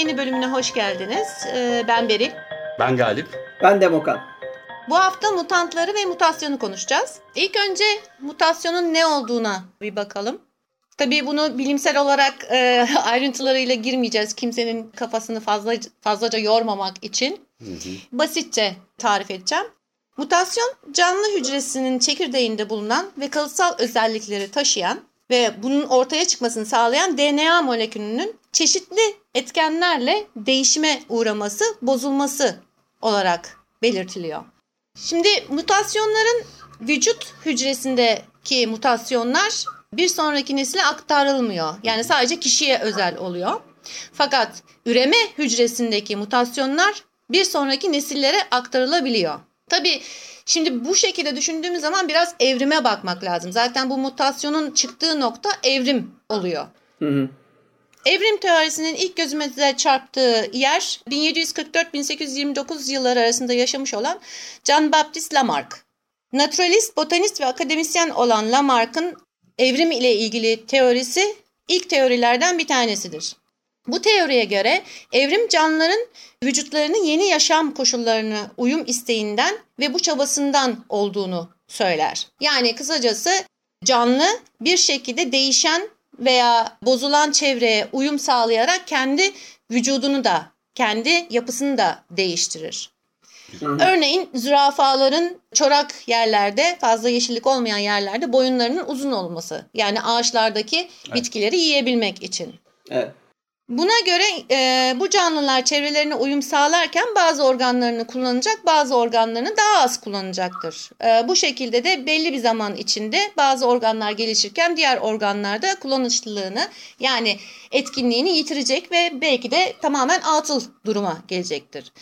Yeni bölümüne hoş geldiniz. Ee, ben Beril. Ben Galip. Ben Demokan. Bu hafta mutantları ve mutasyonu konuşacağız. İlk önce mutasyonun ne olduğuna bir bakalım. Tabii bunu bilimsel olarak e, ayrıntılarıyla girmeyeceğiz. Kimsenin kafasını fazla fazlaca yormamak için. Hı hı. Basitçe tarif edeceğim. Mutasyon canlı hücresinin çekirdeğinde bulunan ve kalıtsal özellikleri taşıyan ve bunun ortaya çıkmasını sağlayan DNA molekülünün çeşitli etkenlerle değişime uğraması, bozulması olarak belirtiliyor. Şimdi mutasyonların vücut hücresindeki mutasyonlar bir sonraki nesile aktarılmıyor. Yani sadece kişiye özel oluyor. Fakat üreme hücresindeki mutasyonlar bir sonraki nesillere aktarılabiliyor. Tabii şimdi bu şekilde düşündüğümüz zaman biraz evrime bakmak lazım. Zaten bu mutasyonun çıktığı nokta evrim oluyor. Hı hı. Evrim teorisinin ilk gözümüze çarptığı yer 1744-1829 yılları arasında yaşamış olan Jean Baptiste Lamarck. Naturalist, botanist ve akademisyen olan Lamarck'ın evrim ile ilgili teorisi ilk teorilerden bir tanesidir. Bu teoriye göre evrim canlıların vücutlarının yeni yaşam koşullarına uyum isteğinden ve bu çabasından olduğunu söyler. Yani kısacası canlı bir şekilde değişen veya bozulan çevreye uyum sağlayarak kendi vücudunu da, kendi yapısını da değiştirir. Örneğin zürafaların çorak yerlerde, fazla yeşillik olmayan yerlerde boyunlarının uzun olması. Yani ağaçlardaki evet. bitkileri yiyebilmek için. Evet. Buna göre e, bu canlılar çevrelerine uyum sağlarken bazı organlarını kullanacak, bazı organlarını daha az kullanacaktır. E, bu şekilde de belli bir zaman içinde bazı organlar gelişirken diğer organlar da kullanışlılığını yani etkinliğini yitirecek ve belki de tamamen atıl duruma gelecektir.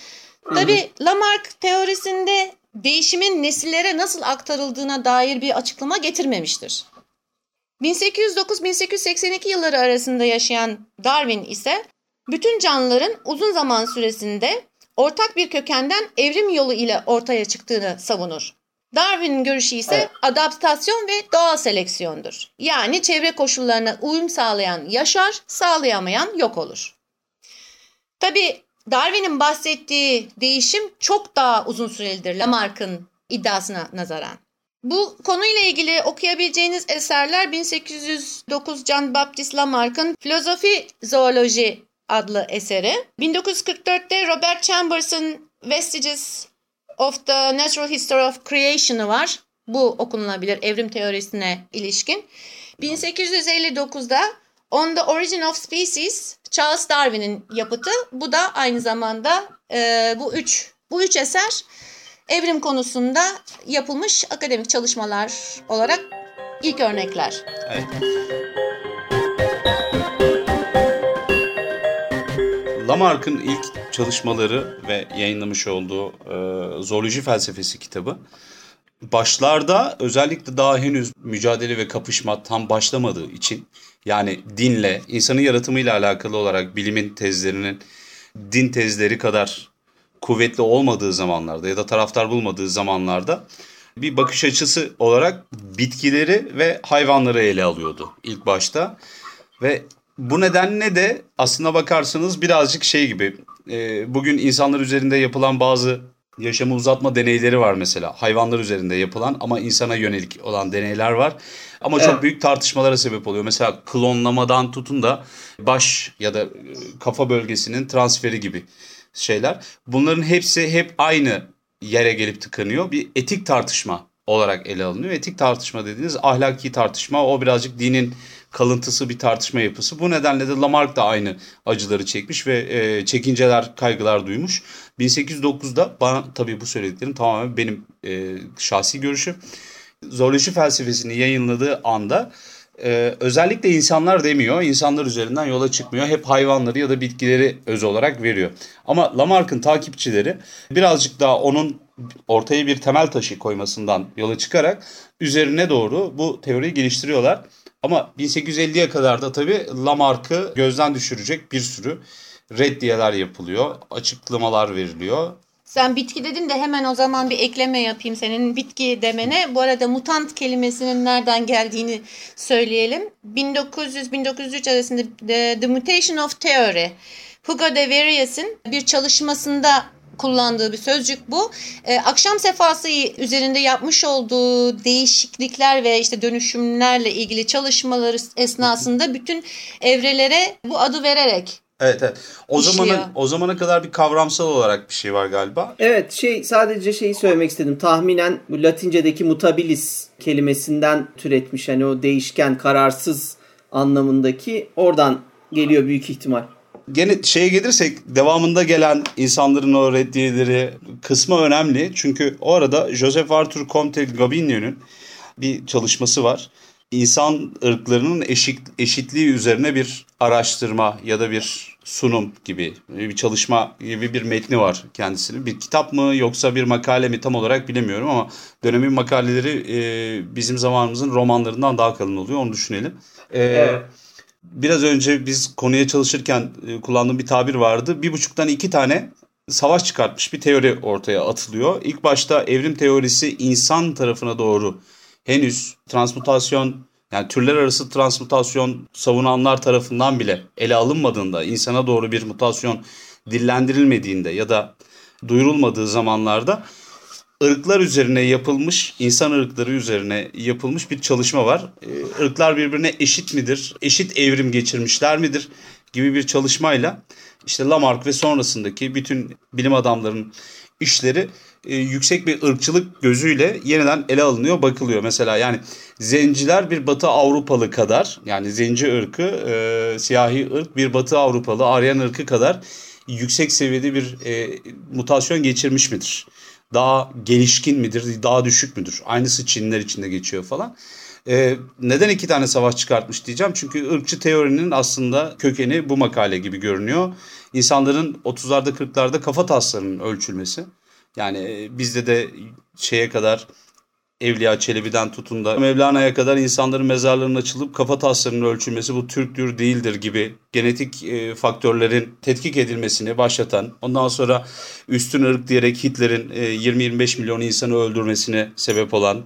Tabi Lamarck teorisinde değişimin nesillere nasıl aktarıldığına dair bir açıklama getirmemiştir. 1809-1882 yılları arasında yaşayan Darwin ise bütün canlıların uzun zaman süresinde ortak bir kökenden evrim yolu ile ortaya çıktığını savunur. Darwin'in görüşü ise evet. adaptasyon ve doğal seleksiyondur. Yani çevre koşullarına uyum sağlayan yaşar, sağlayamayan yok olur. Tabi Darwin'in bahsettiği değişim çok daha uzun sürelidir Lamarck'ın iddiasına nazaran. Bu konuyla ilgili okuyabileceğiniz eserler 1809 Jean Baptiste Lamarck'ın Filozofi Zooloji adlı eseri. 1944'te Robert Chambers'ın Vestiges of the Natural History of Creation'ı var. Bu okunulabilir evrim teorisine ilişkin. 1859'da On the Origin of Species Charles Darwin'in yapıtı. Bu da aynı zamanda e, bu üç bu üç eser evrim konusunda yapılmış akademik çalışmalar olarak ilk örnekler. Evet. Lamarck'ın ilk çalışmaları ve yayınlamış olduğu e, Zooloji Felsefesi kitabı başlarda özellikle daha henüz mücadele ve kapışma tam başlamadığı için yani dinle, insanın yaratımıyla alakalı olarak bilimin tezlerinin din tezleri kadar kuvvetli olmadığı zamanlarda ya da taraftar bulmadığı zamanlarda bir bakış açısı olarak bitkileri ve hayvanları ele alıyordu ilk başta. Ve bu nedenle de aslına bakarsanız birazcık şey gibi e, bugün insanlar üzerinde yapılan bazı yaşamı uzatma deneyleri var mesela. Hayvanlar üzerinde yapılan ama insana yönelik olan deneyler var. Ama evet. çok büyük tartışmalara sebep oluyor. Mesela klonlamadan tutun da baş ya da e, kafa bölgesinin transferi gibi şeyler. Bunların hepsi hep aynı yere gelip tıkanıyor. Bir etik tartışma olarak ele alınıyor. Etik tartışma dediğiniz ahlaki tartışma. O birazcık dinin kalıntısı bir tartışma yapısı. Bu nedenle de Lamarck da aynı acıları çekmiş ve e, çekinceler, kaygılar duymuş. 1809'da bana tabii bu söylediklerim tamamen benim e, şahsi görüşüm. Zooloji felsefesini yayınladığı anda e, özellikle insanlar demiyor, insanlar üzerinden yola çıkmıyor. Hep hayvanları ya da bitkileri öz olarak veriyor. Ama Lamarck'ın takipçileri birazcık daha onun ortaya bir temel taşı koymasından yola çıkarak üzerine doğru bu teoriyi geliştiriyorlar. Ama 1850'ye kadar da tabii Lamarck'ı gözden düşürecek bir sürü reddiyeler yapılıyor, açıklamalar veriliyor. Sen bitki dedin de hemen o zaman bir ekleme yapayım senin bitki demene. Bu arada mutant kelimesinin nereden geldiğini söyleyelim. 1900-1903 arasında The, The Mutation of Theory, Hugo de Varias'in bir çalışmasında kullandığı bir sözcük bu. E, akşam sefası üzerinde yapmış olduğu değişiklikler ve işte dönüşümlerle ilgili çalışmaları esnasında bütün evrelere bu adı vererek Evet evet. O zamana o zamana kadar bir kavramsal olarak bir şey var galiba. Evet, şey sadece şeyi söylemek istedim. Tahminen bu Latince'deki mutabilis kelimesinden türetmiş hani o değişken, kararsız anlamındaki oradan geliyor büyük ihtimal. Gene şeye gelirsek devamında gelen insanların o reddiyeleri kısmı önemli. Çünkü o arada Joseph Arthur Comte Gabinio'nun bir çalışması var insan ırklarının eşit, eşitliği üzerine bir araştırma ya da bir sunum gibi bir çalışma gibi bir metni var kendisinin. Bir kitap mı yoksa bir makale mi tam olarak bilemiyorum ama dönemin makaleleri e, bizim zamanımızın romanlarından daha kalın oluyor onu düşünelim. E, evet. Biraz önce biz konuya çalışırken e, kullandığım bir tabir vardı. Bir buçuktan iki tane savaş çıkartmış bir teori ortaya atılıyor. İlk başta evrim teorisi insan tarafına doğru henüz transmutasyon yani türler arası transmutasyon savunanlar tarafından bile ele alınmadığında, insana doğru bir mutasyon dillendirilmediğinde ya da duyurulmadığı zamanlarda ırklar üzerine yapılmış, insan ırkları üzerine yapılmış bir çalışma var. Irklar birbirine eşit midir, eşit evrim geçirmişler midir gibi bir çalışmayla işte Lamarck ve sonrasındaki bütün bilim adamlarının işleri e, yüksek bir ırkçılık gözüyle yeniden ele alınıyor, bakılıyor. Mesela yani zenciler bir Batı Avrupalı kadar yani zenci ırkı, e, siyahi ırk bir Batı Avrupalı, Aryan ırkı kadar yüksek seviyede bir e, mutasyon geçirmiş midir? Daha gelişkin midir, daha düşük müdür? Aynısı Çinler içinde geçiyor falan. Ee, neden iki tane savaş çıkartmış diyeceğim. Çünkü ırkçı teorinin aslında kökeni bu makale gibi görünüyor. İnsanların 30'larda 40'larda kafa taslarının ölçülmesi. Yani e, bizde de şeye kadar Evliya Çelebi'den tutun da Mevlana'ya kadar insanların mezarlarının açılıp kafa taslarının ölçülmesi bu Türktür değildir gibi genetik e, faktörlerin tetkik edilmesini başlatan ondan sonra üstün ırk diyerek Hitler'in e, 20-25 milyon insanı öldürmesine sebep olan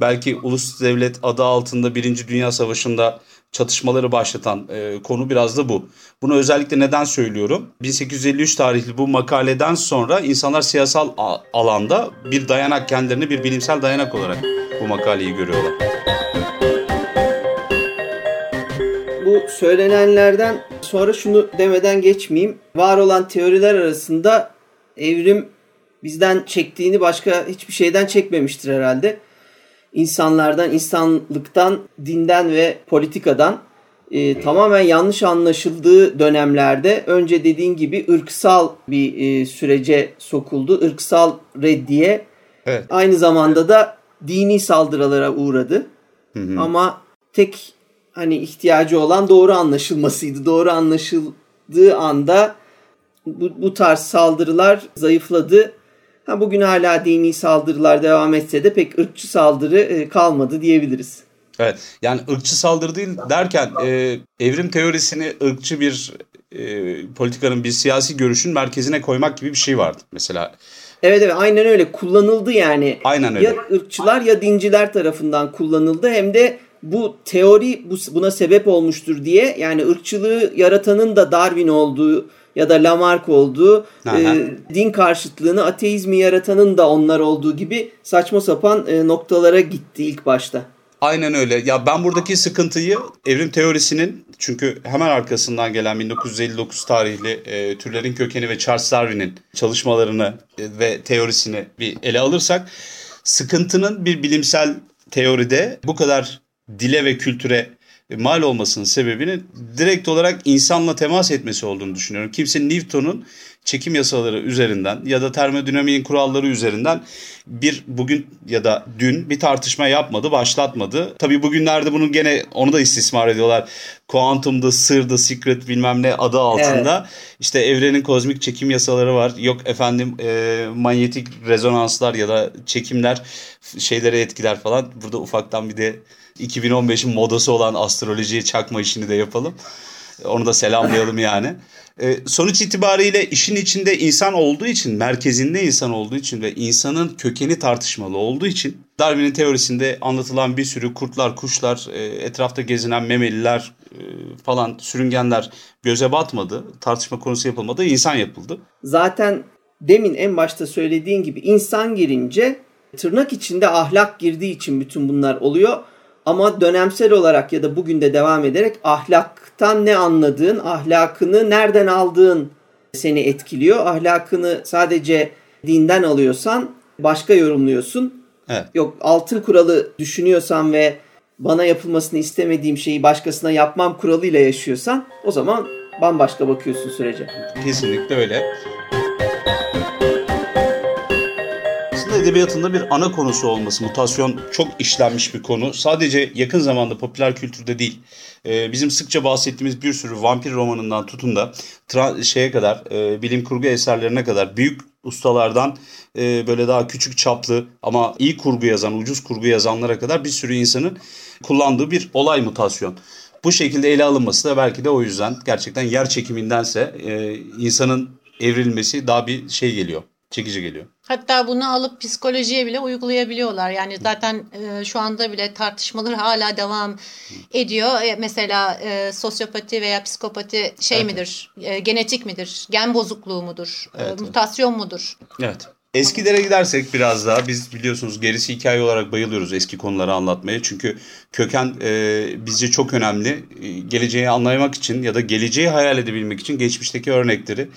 belki ulus devlet adı altında Birinci Dünya Savaşı'nda çatışmaları başlatan e, konu biraz da bu. Bunu özellikle neden söylüyorum? 1853 tarihli bu makaleden sonra insanlar siyasal alanda bir dayanak kendilerini bir bilimsel dayanak olarak bu makaleyi görüyorlar. Bu söylenenlerden sonra şunu demeden geçmeyeyim. Var olan teoriler arasında evrim bizden çektiğini başka hiçbir şeyden çekmemiştir herhalde insanlardan, insanlıktan, dinden ve politikadan e, tamamen yanlış anlaşıldığı dönemlerde önce dediğin gibi ırksal bir e, sürece sokuldu. ırksal reddiye evet. aynı zamanda da dini saldırılara uğradı. Hı hı. Ama tek hani ihtiyacı olan doğru anlaşılmasıydı. Doğru anlaşıldığı anda bu, bu tarz saldırılar zayıfladı Ha, bugün hala dini saldırılar devam etse de pek ırkçı saldırı e, kalmadı diyebiliriz. Evet yani ırkçı saldırı değil derken e, evrim teorisini ırkçı bir e, politikanın bir siyasi görüşün merkezine koymak gibi bir şey vardı mesela. Evet evet aynen öyle kullanıldı yani. Aynen öyle. Ya ırkçılar ya dinciler tarafından kullanıldı hem de bu teori buna sebep olmuştur diye yani ırkçılığı yaratanın da Darwin olduğu ya da Lamarck olduğu, e, din karşıtlığını, ateizmi yaratanın da onlar olduğu gibi saçma sapan e, noktalara gitti ilk başta. Aynen öyle. Ya ben buradaki sıkıntıyı evrim teorisinin çünkü hemen arkasından gelen 1959 tarihli e, türlerin kökeni ve Charles Darwin'in çalışmalarını e, ve teorisini bir ele alırsak sıkıntının bir bilimsel teoride bu kadar dile ve kültüre mal olmasının sebebinin direkt olarak insanla temas etmesi olduğunu düşünüyorum. Kimse Newton'un çekim yasaları üzerinden ya da termodinamiğin kuralları üzerinden bir bugün ya da dün bir tartışma yapmadı, başlatmadı. Tabii bugünlerde bunu gene onu da istismar ediyorlar. Kuantumda, sırda, secret bilmem ne adı altında. Evet. İşte evrenin kozmik çekim yasaları var. Yok efendim e, manyetik rezonanslar ya da çekimler şeylere etkiler falan. Burada ufaktan bir de 2015'in modası olan astrolojiye çakma işini de yapalım. Onu da selamlayalım yani. E, sonuç itibariyle işin içinde insan olduğu için, merkezinde insan olduğu için ve insanın kökeni tartışmalı olduğu için Darwin'in teorisinde anlatılan bir sürü kurtlar, kuşlar, e, etrafta gezinen memeliler e, falan sürüngenler göze batmadı. Tartışma konusu yapılmadı, insan yapıldı. Zaten demin en başta söylediğin gibi insan girince tırnak içinde ahlak girdiği için bütün bunlar oluyor. Ama dönemsel olarak ya da bugün de devam ederek ahlaktan ne anladığın, ahlakını nereden aldığın seni etkiliyor. Ahlakını sadece dinden alıyorsan başka yorumluyorsun. Evet. Yok altın kuralı düşünüyorsan ve bana yapılmasını istemediğim şeyi başkasına yapmam kuralıyla yaşıyorsan o zaman bambaşka bakıyorsun sürece. Kesinlikle öyle. Edebiyatında bir ana konusu olması. Mutasyon çok işlenmiş bir konu. Sadece yakın zamanda popüler kültürde değil. Ee, bizim sıkça bahsettiğimiz bir sürü vampir romanından tutun da şeye kadar, e, bilim kurgu eserlerine kadar büyük ustalardan e, böyle daha küçük çaplı ama iyi kurgu yazan, ucuz kurgu yazanlara kadar bir sürü insanın kullandığı bir olay mutasyon. Bu şekilde ele alınması da belki de o yüzden gerçekten yer çekimindense e, insanın evrilmesi daha bir şey geliyor, çekici geliyor. Hatta bunu alıp psikolojiye bile uygulayabiliyorlar. Yani zaten e, şu anda bile tartışmalar hala devam ediyor. E, mesela e, sosyopati veya psikopati şey evet. midir? E, genetik midir? Gen bozukluğu mudur? E, evet, e, mutasyon evet. mudur? Evet. Eskilere gidersek biraz daha biz biliyorsunuz gerisi hikaye olarak bayılıyoruz eski konuları anlatmaya. Çünkü köken e, bizce çok önemli. E, geleceği anlamak için ya da geleceği hayal edebilmek için geçmişteki örnekleri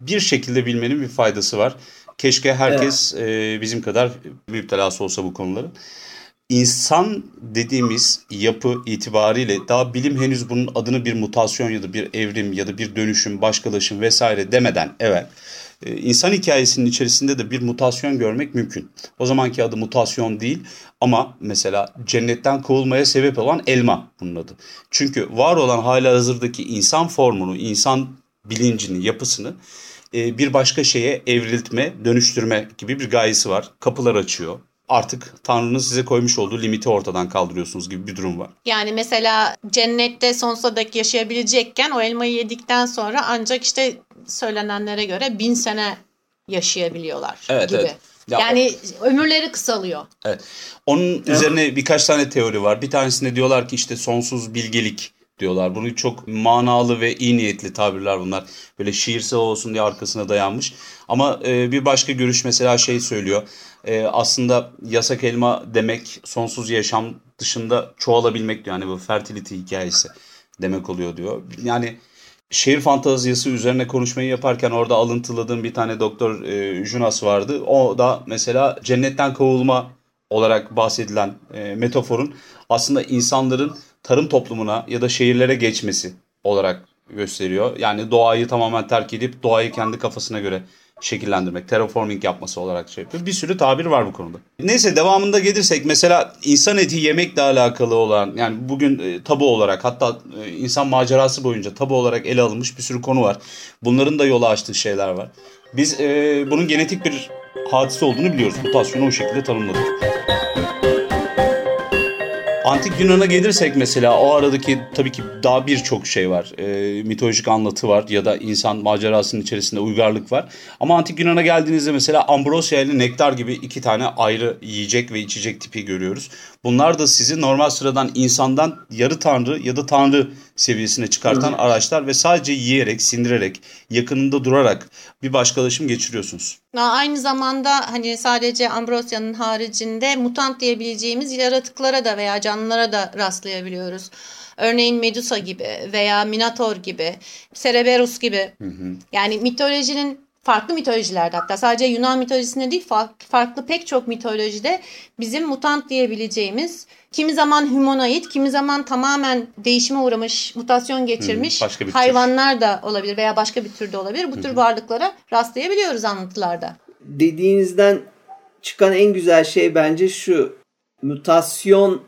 bir şekilde bilmenin bir faydası var. Keşke herkes evet. e, bizim kadar müptelası olsa bu konuların. İnsan dediğimiz yapı itibariyle daha bilim henüz bunun adını bir mutasyon ya da bir evrim ya da bir dönüşüm, başkalaşım vesaire demeden evet e, insan hikayesinin içerisinde de bir mutasyon görmek mümkün. O zamanki adı mutasyon değil ama mesela cennetten kovulmaya sebep olan elma bunun adı. Çünkü var olan hala hazırdaki insan formunu, insan bilincini, yapısını e, bir başka şeye evriltme, dönüştürme gibi bir gayesi var. Kapılar açıyor. Artık Tanrı'nın size koymuş olduğu limiti ortadan kaldırıyorsunuz gibi bir durum var. Yani mesela cennette sonsuza dek yaşayabilecekken o elmayı yedikten sonra ancak işte söylenenlere göre bin sene yaşayabiliyorlar evet, gibi. Evet. Ya yani ömürleri kısalıyor. Evet. Onun evet. üzerine birkaç tane teori var. Bir tanesinde diyorlar ki işte sonsuz bilgelik diyorlar. Bunu çok manalı ve iyi niyetli tabirler bunlar. Böyle şiirsel olsun diye arkasına dayanmış. Ama e, bir başka görüş mesela şey söylüyor. E, aslında yasak elma demek sonsuz yaşam dışında çoğalabilmek diyor. Yani bu fertility hikayesi demek oluyor diyor. Yani şehir fantaziyası üzerine konuşmayı yaparken orada alıntıladığım bir tane doktor e, Junas vardı. O da mesela cennetten kovulma olarak bahsedilen e, metaforun aslında insanların tarım toplumuna ya da şehirlere geçmesi olarak gösteriyor. Yani doğayı tamamen terk edip doğayı kendi kafasına göre şekillendirmek, terraforming yapması olarak şey yapıyor. Bir sürü tabir var bu konuda. Neyse devamında gelirsek mesela insan eti yemekle alakalı olan yani bugün e, tabu olarak hatta e, insan macerası boyunca tabu olarak ele alınmış bir sürü konu var. Bunların da yola açtığı şeyler var. Biz e, bunun genetik bir hadise olduğunu biliyoruz. Mutasyonu o şekilde tanımladık. Antik Yunan'a gelirsek mesela o aradaki tabii ki daha birçok şey var. E, mitolojik anlatı var ya da insan macerasının içerisinde uygarlık var. Ama Antik Yunan'a geldiğinizde mesela Ambrosya ile Nektar gibi iki tane ayrı yiyecek ve içecek tipi görüyoruz. Bunlar da sizi normal sıradan insandan yarı tanrı ya da tanrı seviyesine çıkartan Hı. araçlar ve sadece yiyerek, sindirerek, yakınında durarak bir başkalaşım geçiriyorsunuz. Aynı zamanda hani sadece Ambrosya'nın haricinde mutant diyebileceğimiz yaratıklara da veya canlılara da rastlayabiliyoruz. Örneğin Medusa gibi veya Minotaur gibi, Cerberus gibi. Hı hı. Yani mitolojinin farklı mitolojilerde hatta sadece Yunan mitolojisinde değil farklı pek çok mitolojide bizim mutant diyebileceğimiz kimi zaman humanoid kimi zaman tamamen değişime uğramış mutasyon geçirmiş hmm, hayvanlar da olabilir veya başka bir türde olabilir. Bu tür hmm. varlıklara rastlayabiliyoruz anlatılarda. Dediğinizden çıkan en güzel şey bence şu mutasyon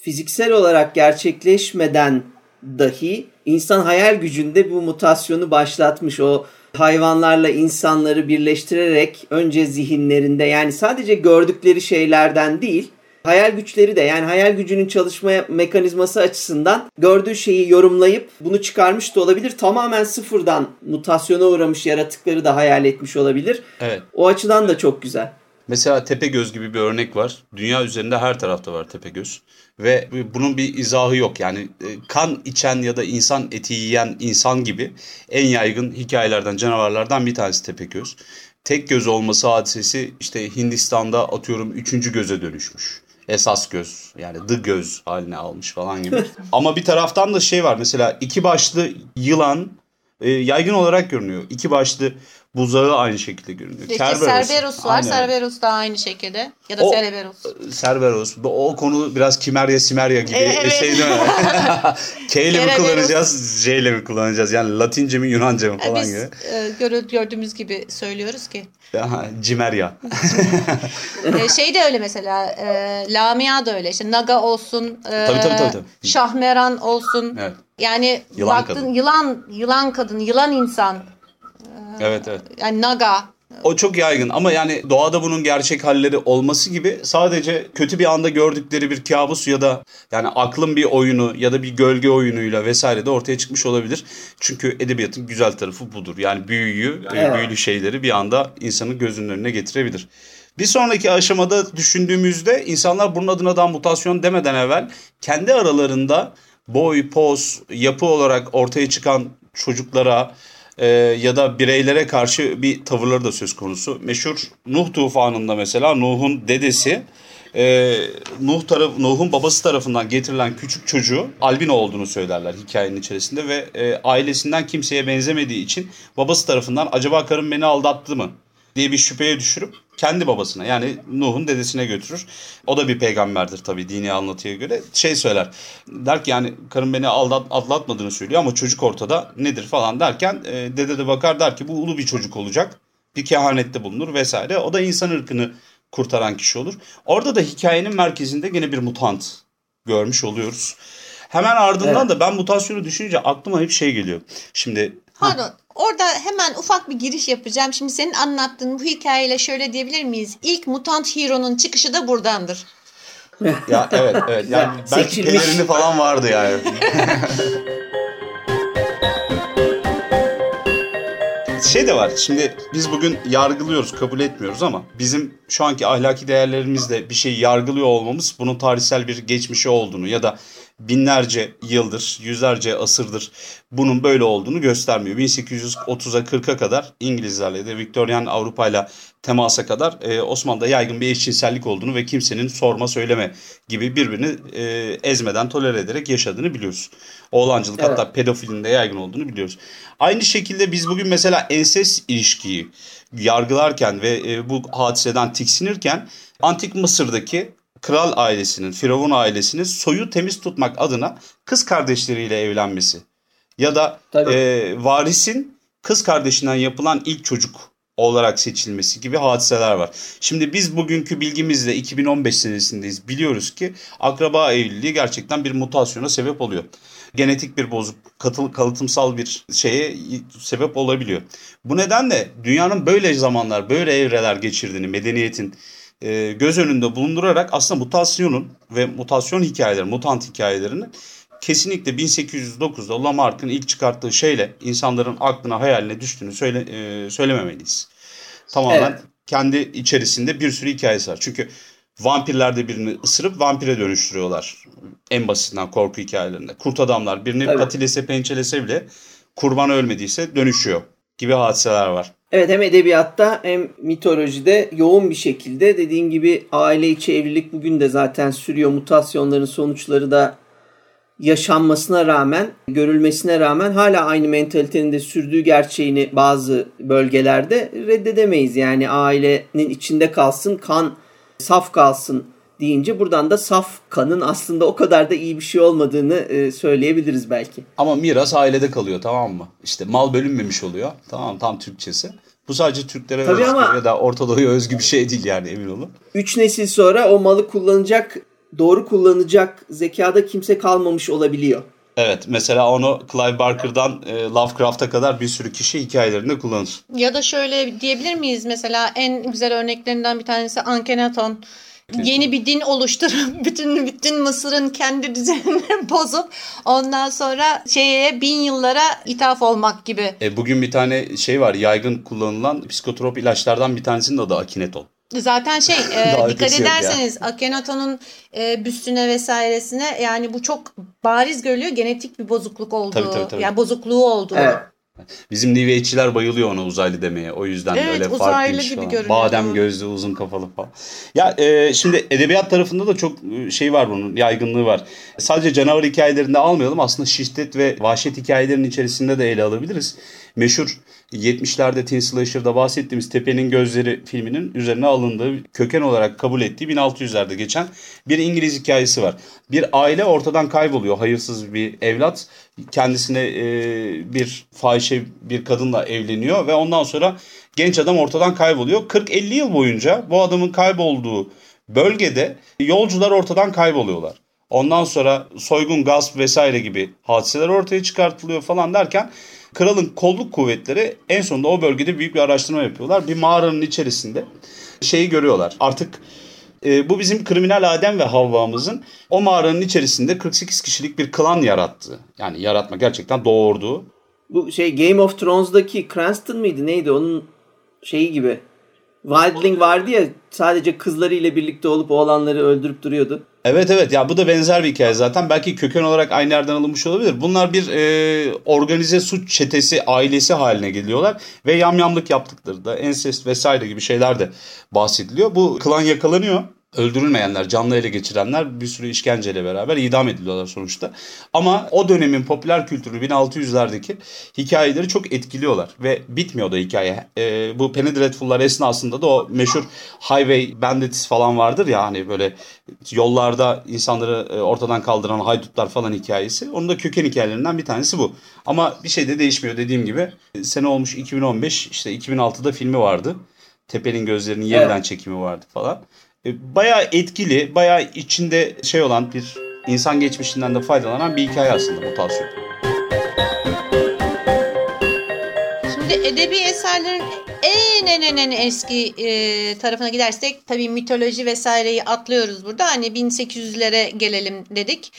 fiziksel olarak gerçekleşmeden dahi insan hayal gücünde bu mutasyonu başlatmış. O hayvanlarla insanları birleştirerek önce zihinlerinde yani sadece gördükleri şeylerden değil hayal güçleri de yani hayal gücünün çalışma mekanizması açısından gördüğü şeyi yorumlayıp bunu çıkarmış da olabilir. Tamamen sıfırdan mutasyona uğramış yaratıkları da hayal etmiş olabilir. Evet. O açıdan da çok güzel. Mesela Tepegöz gibi bir örnek var. Dünya üzerinde her tarafta var Tepegöz. Ve bunun bir izahı yok. Yani e, kan içen ya da insan eti yiyen insan gibi en yaygın hikayelerden, canavarlardan bir tanesi Tepegöz. Tek göz olması hadisesi işte Hindistan'da atıyorum üçüncü göze dönüşmüş esas göz yani the göz haline almış falan gibi. Ama bir taraftan da şey var mesela iki başlı yılan e, yaygın olarak görünüyor. İki başlı buzağı aynı şekilde görünüyor. İşte Kerberos. Cerberus var. Aynen. Cerberus da aynı şekilde. Ya da o, Cerberus. Cerberus. O konu biraz Kimerya Simerya gibi evet. şey değil mi? K ile mi kullanacağız, J ile mi kullanacağız? Yani Latince mi Yunanca mı falan Biz, gibi. Biz e, gördüğümüz gibi söylüyoruz ki. Aha, Cimerya. e, şey de öyle mesela. E, Lamia da öyle. İşte Naga olsun. E, tabii, tabii, tabii, tabii. Şahmeran olsun. Evet. Yani yılan baktın kadın. yılan yılan kadın, yılan insan. Evet evet. Yani naga. O çok yaygın ama yani doğada bunun gerçek halleri olması gibi sadece kötü bir anda gördükleri bir kabus ya da yani aklın bir oyunu ya da bir gölge oyunuyla vesaire de ortaya çıkmış olabilir. Çünkü edebiyatın güzel tarafı budur. Yani büyüyü, evet. büyülü şeyleri bir anda insanın gözünün önüne getirebilir. Bir sonraki aşamada düşündüğümüzde insanlar bunun adına da mutasyon demeden evvel kendi aralarında boy, poz, yapı olarak ortaya çıkan çocuklara e, ya da bireylere karşı bir tavırları da söz konusu. Meşhur Nuh tufanında mesela Nuh'un dedesi e, Nuh taraf, Nuh'un babası tarafından getirilen küçük çocuğu albino olduğunu söylerler hikayenin içerisinde ve e, ailesinden kimseye benzemediği için babası tarafından acaba karım beni aldattı mı diye bir şüpheye düşürüp kendi babasına yani Nuh'un dedesine götürür. O da bir peygamberdir tabii dini anlatıya göre. Şey söyler. Der ki yani karım beni aldat, atlatmadığını söylüyor ama çocuk ortada nedir falan derken e, dede de bakar der ki bu ulu bir çocuk olacak. Bir kehanette bulunur vesaire. O da insan ırkını kurtaran kişi olur. Orada da hikayenin merkezinde yine bir mutant görmüş oluyoruz. Hemen ardından evet. da ben mutasyonu düşününce aklıma hep şey geliyor. Şimdi Pardon. Orada hemen ufak bir giriş yapacağım. Şimdi senin anlattığın bu hikayeyle şöyle diyebilir miyiz? İlk mutant hero'nun çıkışı da buradandır. ya evet evet. Yani belki pelerini falan vardı yani. şey de var. Şimdi biz bugün yargılıyoruz, kabul etmiyoruz ama bizim şu anki ahlaki değerlerimizle bir şeyi yargılıyor olmamız bunun tarihsel bir geçmişi olduğunu ya da binlerce yıldır, yüzlerce asırdır bunun böyle olduğunu göstermiyor. 1830'a 40'a kadar İngilizlerle de Viktoryan Avrupa ile temasa kadar e, Osmanlı'da yaygın bir eşcinsellik olduğunu ve kimsenin sorma söyleme gibi birbirini e, ezmeden tolere ederek yaşadığını biliyoruz. Oğlancılık evet. hatta pedofilin de yaygın olduğunu biliyoruz. Aynı şekilde biz bugün mesela enses ilişkiyi yargılarken ve e, bu hadiseden tiksinirken Antik Mısır'daki kral ailesinin, Firavun ailesinin soyu temiz tutmak adına kız kardeşleriyle evlenmesi ya da e, varisin kız kardeşinden yapılan ilk çocuk olarak seçilmesi gibi hadiseler var. Şimdi biz bugünkü bilgimizle 2015 senesindeyiz. Biliyoruz ki akraba evliliği gerçekten bir mutasyona sebep oluyor. Genetik bir bozuk, katıl, kalıtımsal bir şeye sebep olabiliyor. Bu nedenle dünyanın böyle zamanlar, böyle evreler geçirdiğini, medeniyetin e, göz önünde bulundurarak aslında mutasyonun ve mutasyon hikayeleri, mutant hikayelerini kesinlikle 1809'da Lamarck'ın ilk çıkarttığı şeyle insanların aklına hayaline düştüğünü söyle, e, söylememeliyiz. Tamamen evet. kendi içerisinde bir sürü hikayesi var. Çünkü vampirler de birini ısırıp vampire dönüştürüyorlar. En basitinden korku hikayelerinde. Kurt adamlar birini evet. patilese pençelese bile kurban ölmediyse dönüşüyor gibi hadiseler var. Evet hem edebiyatta hem mitolojide yoğun bir şekilde dediğin gibi aile içi evlilik bugün de zaten sürüyor. Mutasyonların sonuçları da yaşanmasına rağmen, görülmesine rağmen hala aynı mentalitenin de sürdüğü gerçeğini bazı bölgelerde reddedemeyiz. Yani ailenin içinde kalsın, kan saf kalsın deyince buradan da saf kanın aslında o kadar da iyi bir şey olmadığını e, söyleyebiliriz belki. Ama miras ailede kalıyor tamam mı? İşte mal bölünmemiş oluyor. Tamam tam Türkçesi. Bu sadece Türklere Tabii özgü ama, ya da Orta Doğu'ya özgü bir şey değil yani emin olun. Üç nesil sonra o malı kullanacak, doğru kullanacak zekada kimse kalmamış olabiliyor. Evet mesela onu Clive Barker'dan e, Lovecraft'a kadar bir sürü kişi hikayelerinde kullanır. Ya da şöyle diyebilir miyiz mesela en güzel örneklerinden bir tanesi Ankenaton yeni bir din oluşturup bütün bütün Mısır'ın kendi düzenini bozup ondan sonra şeye bin yıllara ithaf olmak gibi. E, bugün bir tane şey var yaygın kullanılan psikotrop ilaçlardan bir tanesinin adı Akineton. Zaten şey e, dikkat ederseniz Akhenaton'un e, büstüne vesairesine yani bu çok bariz görülüyor genetik bir bozukluk olduğu. Tabii, tabii, tabii. Yani bozukluğu olduğu. Evet. Bizim New Age'çiler bayılıyor ona uzaylı demeye. O yüzden evet, öyle farklıymış gibi falan. Badem gözlü, uzun kafalı falan. Ya e, şimdi edebiyat tarafında da çok e, şey var bunun, yaygınlığı var. Sadece canavar hikayelerinde almayalım. Aslında şiddet ve vahşet hikayelerinin içerisinde de ele alabiliriz. Meşhur 70'lerde Teen Slasher'da bahsettiğimiz Tepe'nin Gözleri filminin üzerine alındığı, köken olarak kabul ettiği 1600'lerde geçen bir İngiliz hikayesi var. Bir aile ortadan kayboluyor. Hayırsız bir evlat kendisine e, bir fahişe bir kadınla evleniyor ve ondan sonra genç adam ortadan kayboluyor. 40-50 yıl boyunca bu adamın kaybolduğu bölgede yolcular ortadan kayboluyorlar. Ondan sonra soygun, gasp vesaire gibi hadiseler ortaya çıkartılıyor falan derken kralın kolluk kuvvetleri en sonunda o bölgede büyük bir araştırma yapıyorlar. Bir mağaranın içerisinde şeyi görüyorlar. Artık e, bu bizim kriminal Adem ve Havva'mızın o mağaranın içerisinde 48 kişilik bir klan yarattığı. Yani yaratma gerçekten doğurduğu. Bu şey Game of Thrones'daki Cranston mıydı neydi onun şeyi gibi. Wildling vardı ya sadece kızlarıyla birlikte olup oğlanları öldürüp duruyordu. Evet evet ya bu da benzer bir hikaye zaten. Belki köken olarak aynı yerden alınmış olabilir. Bunlar bir e, organize suç çetesi ailesi haline geliyorlar ve yamyamlık yaptıkları da ensest vesaire gibi şeyler de bahsediliyor. Bu klan yakalanıyor öldürülmeyenler, canlı ele geçirenler bir sürü işkenceyle beraber idam ediliyorlar sonuçta. Ama o dönemin popüler kültürü 1600'lerdeki hikayeleri çok etkiliyorlar ve bitmiyor da hikaye. E, bu Penny Dreadful'lar esnasında da o meşhur Highway Bandits falan vardır ya hani böyle yollarda insanları e, ortadan kaldıran haydutlar falan hikayesi. Onun da köken hikayelerinden bir tanesi bu. Ama bir şey de değişmiyor dediğim gibi. Sene olmuş 2015 işte 2006'da filmi vardı. Tepe'nin gözlerinin yeniden evet. çekimi vardı falan. E, bayağı etkili, bayağı içinde şey olan bir insan geçmişinden de faydalanan bir hikaye aslında mutasyon. Şimdi edebi eserlerin en en en en eski e, tarafına gidersek tabii mitoloji vesaireyi atlıyoruz burada. Hani 1800'lere gelelim dedik.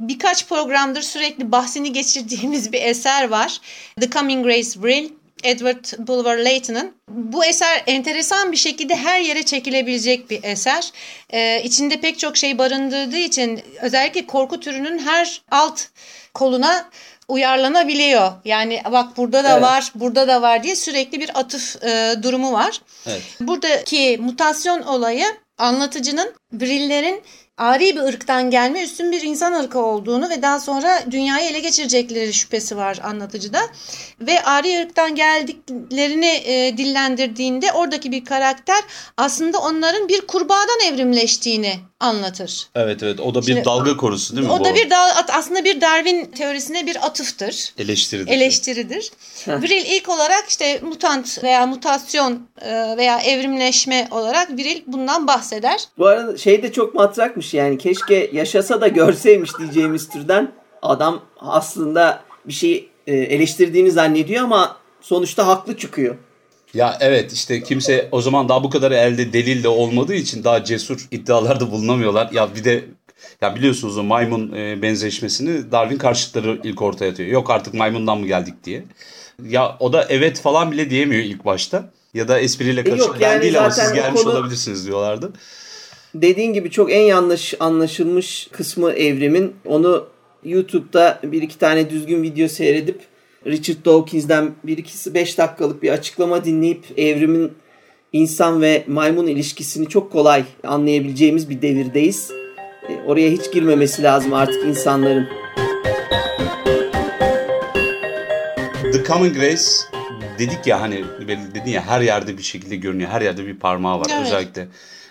Birkaç programdır sürekli bahsini geçirdiğimiz bir eser var. The Coming Grace Brill Edward Bulwer Layton'ın. Bu eser enteresan bir şekilde her yere çekilebilecek bir eser. Ee, içinde pek çok şey barındırdığı için özellikle korku türünün her alt koluna uyarlanabiliyor. Yani bak burada da evet. var, burada da var diye sürekli bir atıf e, durumu var. Evet. Buradaki mutasyon olayı anlatıcının brillerin ari bir ırktan gelme üstün bir insan ırkı olduğunu ve daha sonra dünyayı ele geçirecekleri şüphesi var anlatıcıda. Ve ari ırktan geldiklerini e, dillendirdiğinde oradaki bir karakter aslında onların bir kurbağadan evrimleştiğini anlatır. Evet evet o da bir Şimdi, dalga konusu değil mi? O bu? da bir aslında bir Darwin teorisine bir atıftır. Eleştiridir. Eleştiridir. Viril ilk olarak işte mutant veya mutasyon e, veya evrimleşme olarak Viril bundan bahseder. Bu arada şey de çok matrakmış yani keşke yaşasa da görseymiş diyeceğimiz türden adam aslında bir şey e, eleştirdiğini zannediyor ama sonuçta haklı çıkıyor. Ya evet işte kimse o zaman daha bu kadar elde delil de olmadığı için daha cesur iddialarda bulunamıyorlar. Ya bir de ya biliyorsunuz o maymun e, benzeşmesini Darwin karşıtları ilk ortaya atıyor. Yok artık maymundan mı geldik diye. Ya o da evet falan bile diyemiyor ilk başta. Ya da espriyle karışık. Yok, yani ben değil ama siz gelmiş konu... olabilirsiniz diyorlardı. Dediğin gibi çok en yanlış anlaşılmış kısmı evrimin. Onu YouTube'da bir iki tane düzgün video seyredip Richard Dawkins'den bir ikisi 5 dakikalık bir açıklama dinleyip evrimin insan ve maymun ilişkisini çok kolay anlayabileceğimiz bir devirdeyiz. E, oraya hiç girmemesi lazım artık insanların. The Common Grace dedik ya hani dedin ya her yerde bir şekilde görünüyor. Her yerde bir parmağı var. Evet. Özellikle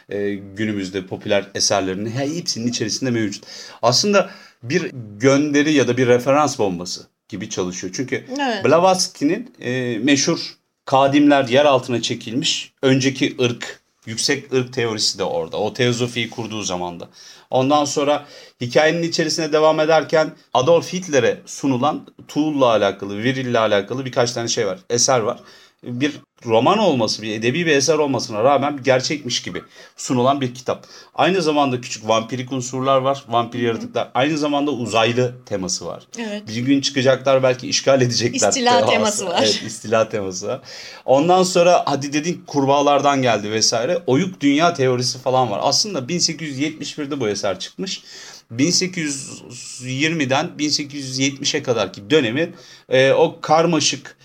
e, günümüzde popüler eserlerinin hepsinin içerisinde mevcut. Aslında bir gönderi ya da bir referans bombası gibi çalışıyor. Çünkü evet. Blavatsky'nin e, meşhur kadimler yer altına çekilmiş önceki ırk, yüksek ırk teorisi de orada. O teozofiyi kurduğu zamanda. Ondan sonra hikayenin içerisine devam ederken Adolf Hitler'e sunulan Tool'la alakalı, Viril'le alakalı birkaç tane şey var. Eser var. Bir roman olması, bir edebi bir eser olmasına rağmen bir gerçekmiş gibi sunulan bir kitap. Aynı zamanda küçük vampirik unsurlar var, vampir yaratıklar. Aynı zamanda uzaylı teması var. Evet. Bir gün çıkacaklar belki işgal edecekler. İstila teması var. Evet, istila teması var. Ondan sonra hadi dedin kurbağalardan geldi vesaire. Oyuk dünya teorisi falan var. Aslında 1871'de bu eser çıkmış. 1820'den 1870'e kadarki dönemi e, o karmaşık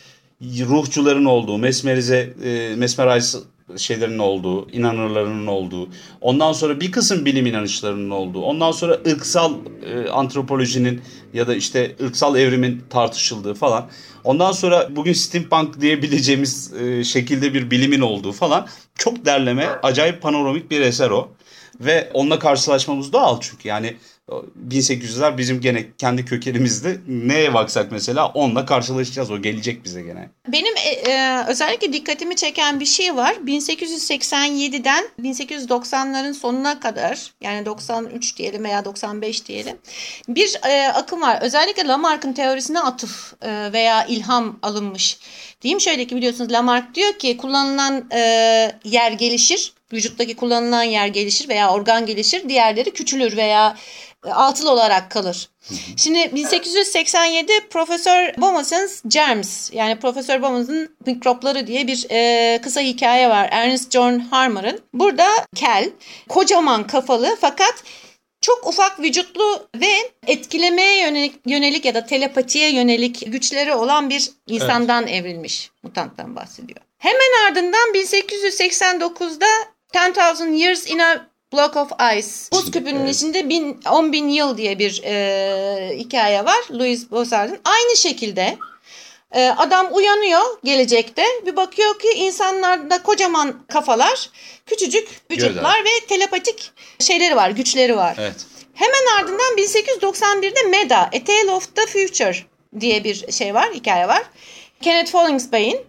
ruhçuların olduğu, mesmerize, e, mesmerize şeylerin olduğu, inanırlarının olduğu, ondan sonra bir kısım bilim inanışlarının olduğu, ondan sonra ırksal e, antropolojinin ya da işte ırksal evrimin tartışıldığı falan. Ondan sonra bugün steampunk diyebileceğimiz e, şekilde bir bilimin olduğu falan çok derleme, acayip panoramik bir eser o. Ve onunla karşılaşmamız doğal çünkü yani 1800'ler bizim gene kendi kökenimizde neye baksak mesela onunla karşılaşacağız. O gelecek bize gene. Benim e, e, özellikle dikkatimi çeken bir şey var. 1887'den 1890'ların sonuna kadar yani 93 diyelim veya 95 diyelim bir e, akım var. Özellikle Lamarck'ın teorisine atıf e, veya ilham alınmış. Diyeyim şöyle ki biliyorsunuz Lamarck diyor ki kullanılan e, yer gelişir vücuttaki kullanılan yer gelişir veya organ gelişir, diğerleri küçülür veya e, atıl olarak kalır. Şimdi 1887 Profesör Bomason's Germs yani Profesör Bomason'ın mikropları diye bir e, kısa hikaye var. Ernest John Harmer'ın. Burada kel, kocaman kafalı fakat çok ufak vücutlu ve etkilemeye yönelik, yönelik ya da telepatiye yönelik güçleri olan bir insandan evet. evrilmiş mutanttan bahsediyor. Hemen ardından 1889'da 10,000 Years in a Block of Ice. Buz küpünün evet. içinde bin, 10 bin yıl diye bir e, hikaye var. Louis Bossard'ın. Aynı şekilde adam uyanıyor gelecekte. Bir bakıyor ki insanlarda kocaman kafalar, küçücük vücutlar ve telepatik şeyleri var, güçleri var. Evet. Hemen ardından 1891'de Meda, A Tale of the Future diye bir şey var, hikaye var. Kenneth Follingsbay'in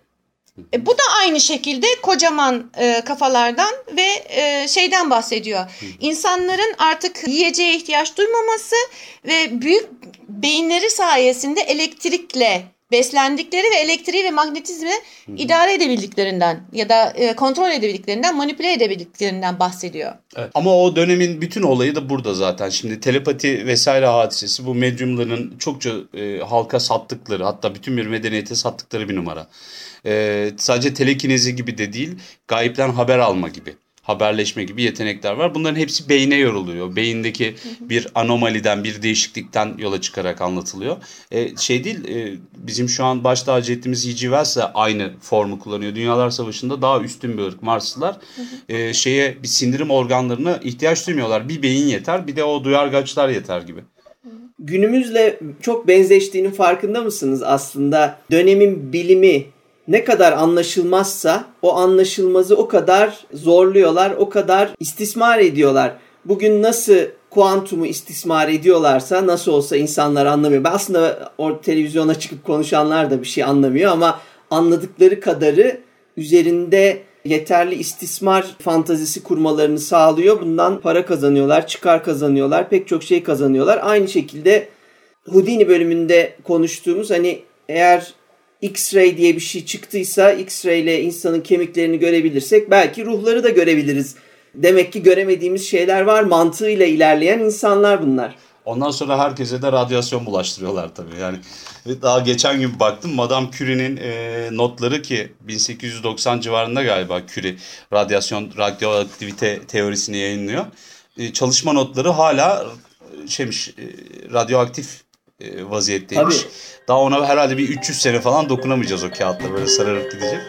e, bu da aynı şekilde kocaman e, kafalardan ve e, şeyden bahsediyor. İnsanların artık yiyeceğe ihtiyaç duymaması ve büyük beyinleri sayesinde elektrikle beslendikleri ve elektriği ve magnetizmi Hı. idare edebildiklerinden ya da e, kontrol edebildiklerinden, manipüle edebildiklerinden bahsediyor. Evet. Ama o dönemin bütün olayı da burada zaten. Şimdi telepati vesaire hadisesi bu medyumların çokça e, halka sattıkları hatta bütün bir medeniyete sattıkları bir numara. E, sadece telekinezi gibi de değil, gayipten haber alma gibi haberleşme gibi yetenekler var. Bunların hepsi beyne yoruluyor. Beyindeki bir anomaliden, bir değişiklikten yola çıkarak anlatılıyor. E, şey değil, e, bizim şu an baş tacı ettiğimiz. Wells de aynı formu kullanıyor. Dünyalar Savaşı'nda daha üstün bir ırk Marslılar. E, şeye bir sindirim organlarına ihtiyaç duymuyorlar. Bir beyin yeter, bir de o duyargaçlar yeter gibi günümüzle çok benzeştiğinin farkında mısınız aslında? Dönemin bilimi ne kadar anlaşılmazsa o anlaşılmazı o kadar zorluyorlar, o kadar istismar ediyorlar. Bugün nasıl kuantumu istismar ediyorlarsa nasıl olsa insanlar anlamıyor. Ben aslında o televizyona çıkıp konuşanlar da bir şey anlamıyor ama anladıkları kadarı üzerinde yeterli istismar fantazisi kurmalarını sağlıyor. Bundan para kazanıyorlar, çıkar kazanıyorlar, pek çok şey kazanıyorlar. Aynı şekilde Houdini bölümünde konuştuğumuz hani eğer X-ray diye bir şey çıktıysa X-ray ile insanın kemiklerini görebilirsek belki ruhları da görebiliriz. Demek ki göremediğimiz şeyler var mantığıyla ilerleyen insanlar bunlar. Ondan sonra herkese de radyasyon bulaştırıyorlar tabii. Yani daha geçen gün baktım Madame Curie'nin e, notları ki 1890 civarında galiba Curie radyasyon radyoaktivite teorisini yayınlıyor. E, çalışma notları hala şeymiş e, radyoaktif e, vaziyetteymiş. Tabii. Daha ona herhalde bir 300 sene falan dokunamayacağız o kağıtla böyle sararıp gidecek.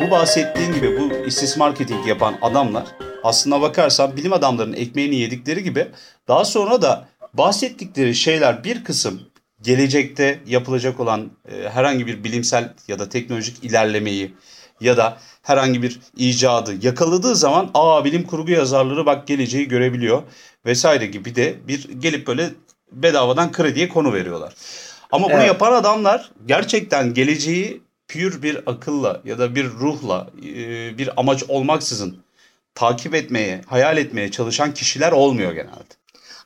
Bu bahsettiğin gibi bu istismar marketing yapan adamlar aslına bakarsan bilim adamlarının ekmeğini yedikleri gibi daha sonra da bahsettikleri şeyler bir kısım gelecekte yapılacak olan e, herhangi bir bilimsel ya da teknolojik ilerlemeyi ya da herhangi bir icadı yakaladığı zaman aa bilim kurgu yazarları bak geleceği görebiliyor vesaire gibi de bir gelip böyle bedavadan krediye konu veriyorlar. Ama bunu evet. yapan adamlar gerçekten geleceği pür bir akılla ya da bir ruhla e, bir amaç olmaksızın takip etmeye, hayal etmeye çalışan kişiler olmuyor genelde.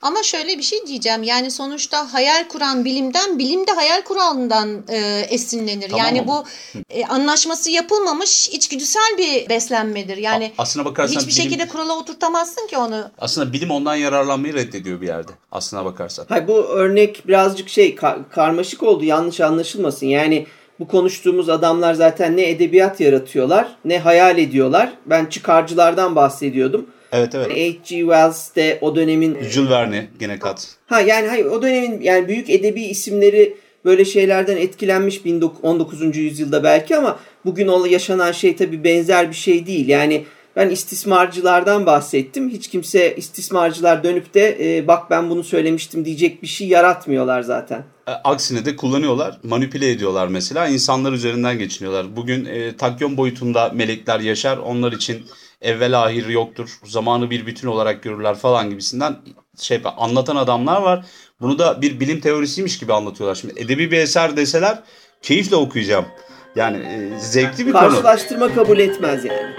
Ama şöyle bir şey diyeceğim. Yani sonuçta hayal kuran bilimden, bilim de hayal kuralından e, esinlenir. Tamam yani ama- bu e, anlaşması yapılmamış içgüdüsel bir beslenmedir. Yani A- aslına bakarsan hiçbir bilim- şekilde kurala oturtamazsın ki onu. Aslında bilim ondan yararlanmayı reddediyor bir yerde. Aslına bakarsan. Hayır bu örnek birazcık şey ka- karmaşık oldu yanlış anlaşılmasın. Yani bu konuştuğumuz adamlar zaten ne edebiyat yaratıyorlar ne hayal ediyorlar. Ben çıkarcılardan bahsediyordum. Evet evet. H.G. Wells de o dönemin Jules Verne gene kat. ha yani hayır o dönemin yani büyük edebi isimleri böyle şeylerden etkilenmiş 19. yüzyılda belki ama bugün o yaşanan şey tabii benzer bir şey değil. Yani ben istismarcılardan bahsettim. Hiç kimse istismarcılar dönüp de e, bak ben bunu söylemiştim diyecek bir şey yaratmıyorlar zaten. E, Aksine de kullanıyorlar, manipüle ediyorlar mesela. insanlar üzerinden geçiniyorlar. Bugün e, takyon boyutunda melekler yaşar. Onlar için evvel ahir yoktur. Zamanı bir bütün olarak görürler falan gibisinden şey anlatan adamlar var. Bunu da bir bilim teorisiymiş gibi anlatıyorlar. Şimdi edebi bir eser deseler keyifle okuyacağım. Yani e, zevkli bir konu. Karşılaştırma kabul etmez yani.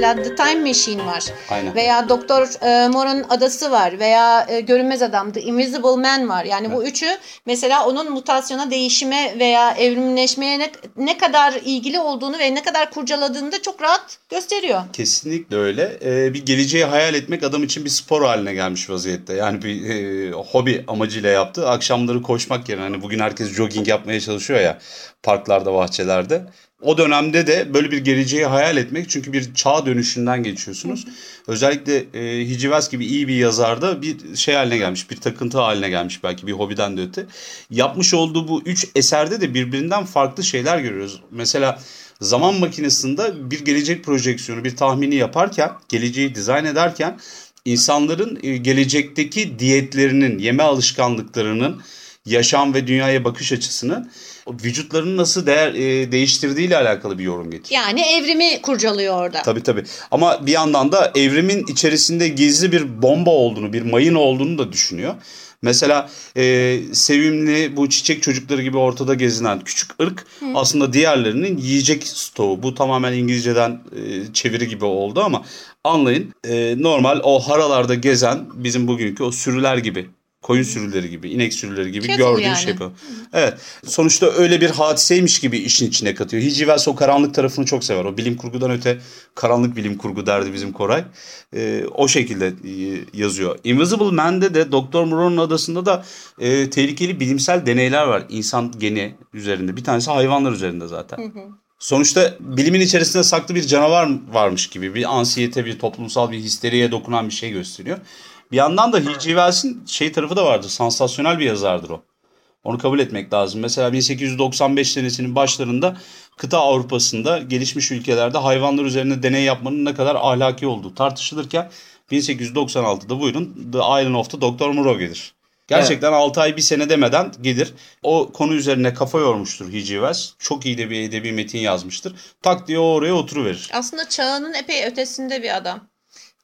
Mesela The Time Machine var. Aynen. Veya Doktor e, Moreau'nun Adası var. Veya e, Görünmez Adam, The Invisible Man var. Yani bu üçü mesela onun mutasyona, değişime veya evrimleşmeye ne, ne kadar ilgili olduğunu ve ne kadar kurcaladığını da çok rahat gösteriyor. Kesinlikle öyle. Ee, bir geleceği hayal etmek adam için bir spor haline gelmiş vaziyette. Yani bir e, hobi amacıyla yaptı. Akşamları koşmak yerine hani bugün herkes jogging yapmaya çalışıyor ya parklarda, bahçelerde. O dönemde de böyle bir geleceği hayal etmek çünkü bir çağ dönüşünden geçiyorsunuz. Özellikle e. Wells gibi iyi bir yazarda bir şey haline gelmiş, bir takıntı haline gelmiş belki bir hobiden de öte. Yapmış olduğu bu üç eserde de birbirinden farklı şeyler görüyoruz. Mesela zaman makinesinde bir gelecek projeksiyonu, bir tahmini yaparken, geleceği dizayn ederken insanların e, gelecekteki diyetlerinin, yeme alışkanlıklarının, yaşam ve dünyaya bakış açısını vücutlarını nasıl değer, e, değiştirdiğiyle alakalı bir yorum getiriyor. Yani evrimi kurcalıyor orada. Tabii tabii. Ama bir yandan da evrimin içerisinde gizli bir bomba olduğunu, bir mayın olduğunu da düşünüyor. Mesela e, sevimli bu çiçek çocukları gibi ortada gezinen küçük ırk aslında diğerlerinin yiyecek stoğu. Bu tamamen İngilizceden e, çeviri gibi oldu ama anlayın e, normal o haralarda gezen bizim bugünkü o sürüler gibi koyun sürüleri gibi, inek sürüleri gibi Cattle gördüğüm yani. şey bu. Evet. Sonuçta öyle bir hadiseymiş gibi işin içine katıyor. Wells o karanlık tarafını çok sever. O bilim kurgudan öte karanlık bilim kurgu derdi bizim Koray. Ee, o şekilde e, yazıyor. Invisible Man'de de Doktor Moreau'nun adasında da e, tehlikeli bilimsel deneyler var. İnsan geni üzerinde. Bir tanesi hayvanlar üzerinde zaten. Sonuçta bilimin içerisinde saklı bir canavar varmış gibi bir ansiyete, bir toplumsal bir histeriye dokunan bir şey gösteriyor. Bir yandan da H.G. Wells'in şey tarafı da vardır. Sansasyonel bir yazardır o. Onu kabul etmek lazım. Mesela 1895 senesinin başlarında kıta Avrupa'sında gelişmiş ülkelerde hayvanlar üzerine deney yapmanın ne kadar ahlaki olduğu tartışılırken 1896'da buyurun The Island of the Dr. Moreau gelir. Gerçekten 6 ay bir sene demeden gelir. O konu üzerine kafa yormuştur H.G. Wells. Çok iyi de bir edebi metin yazmıştır. Tak diye oraya oturuverir. Aslında çağının epey ötesinde bir adam.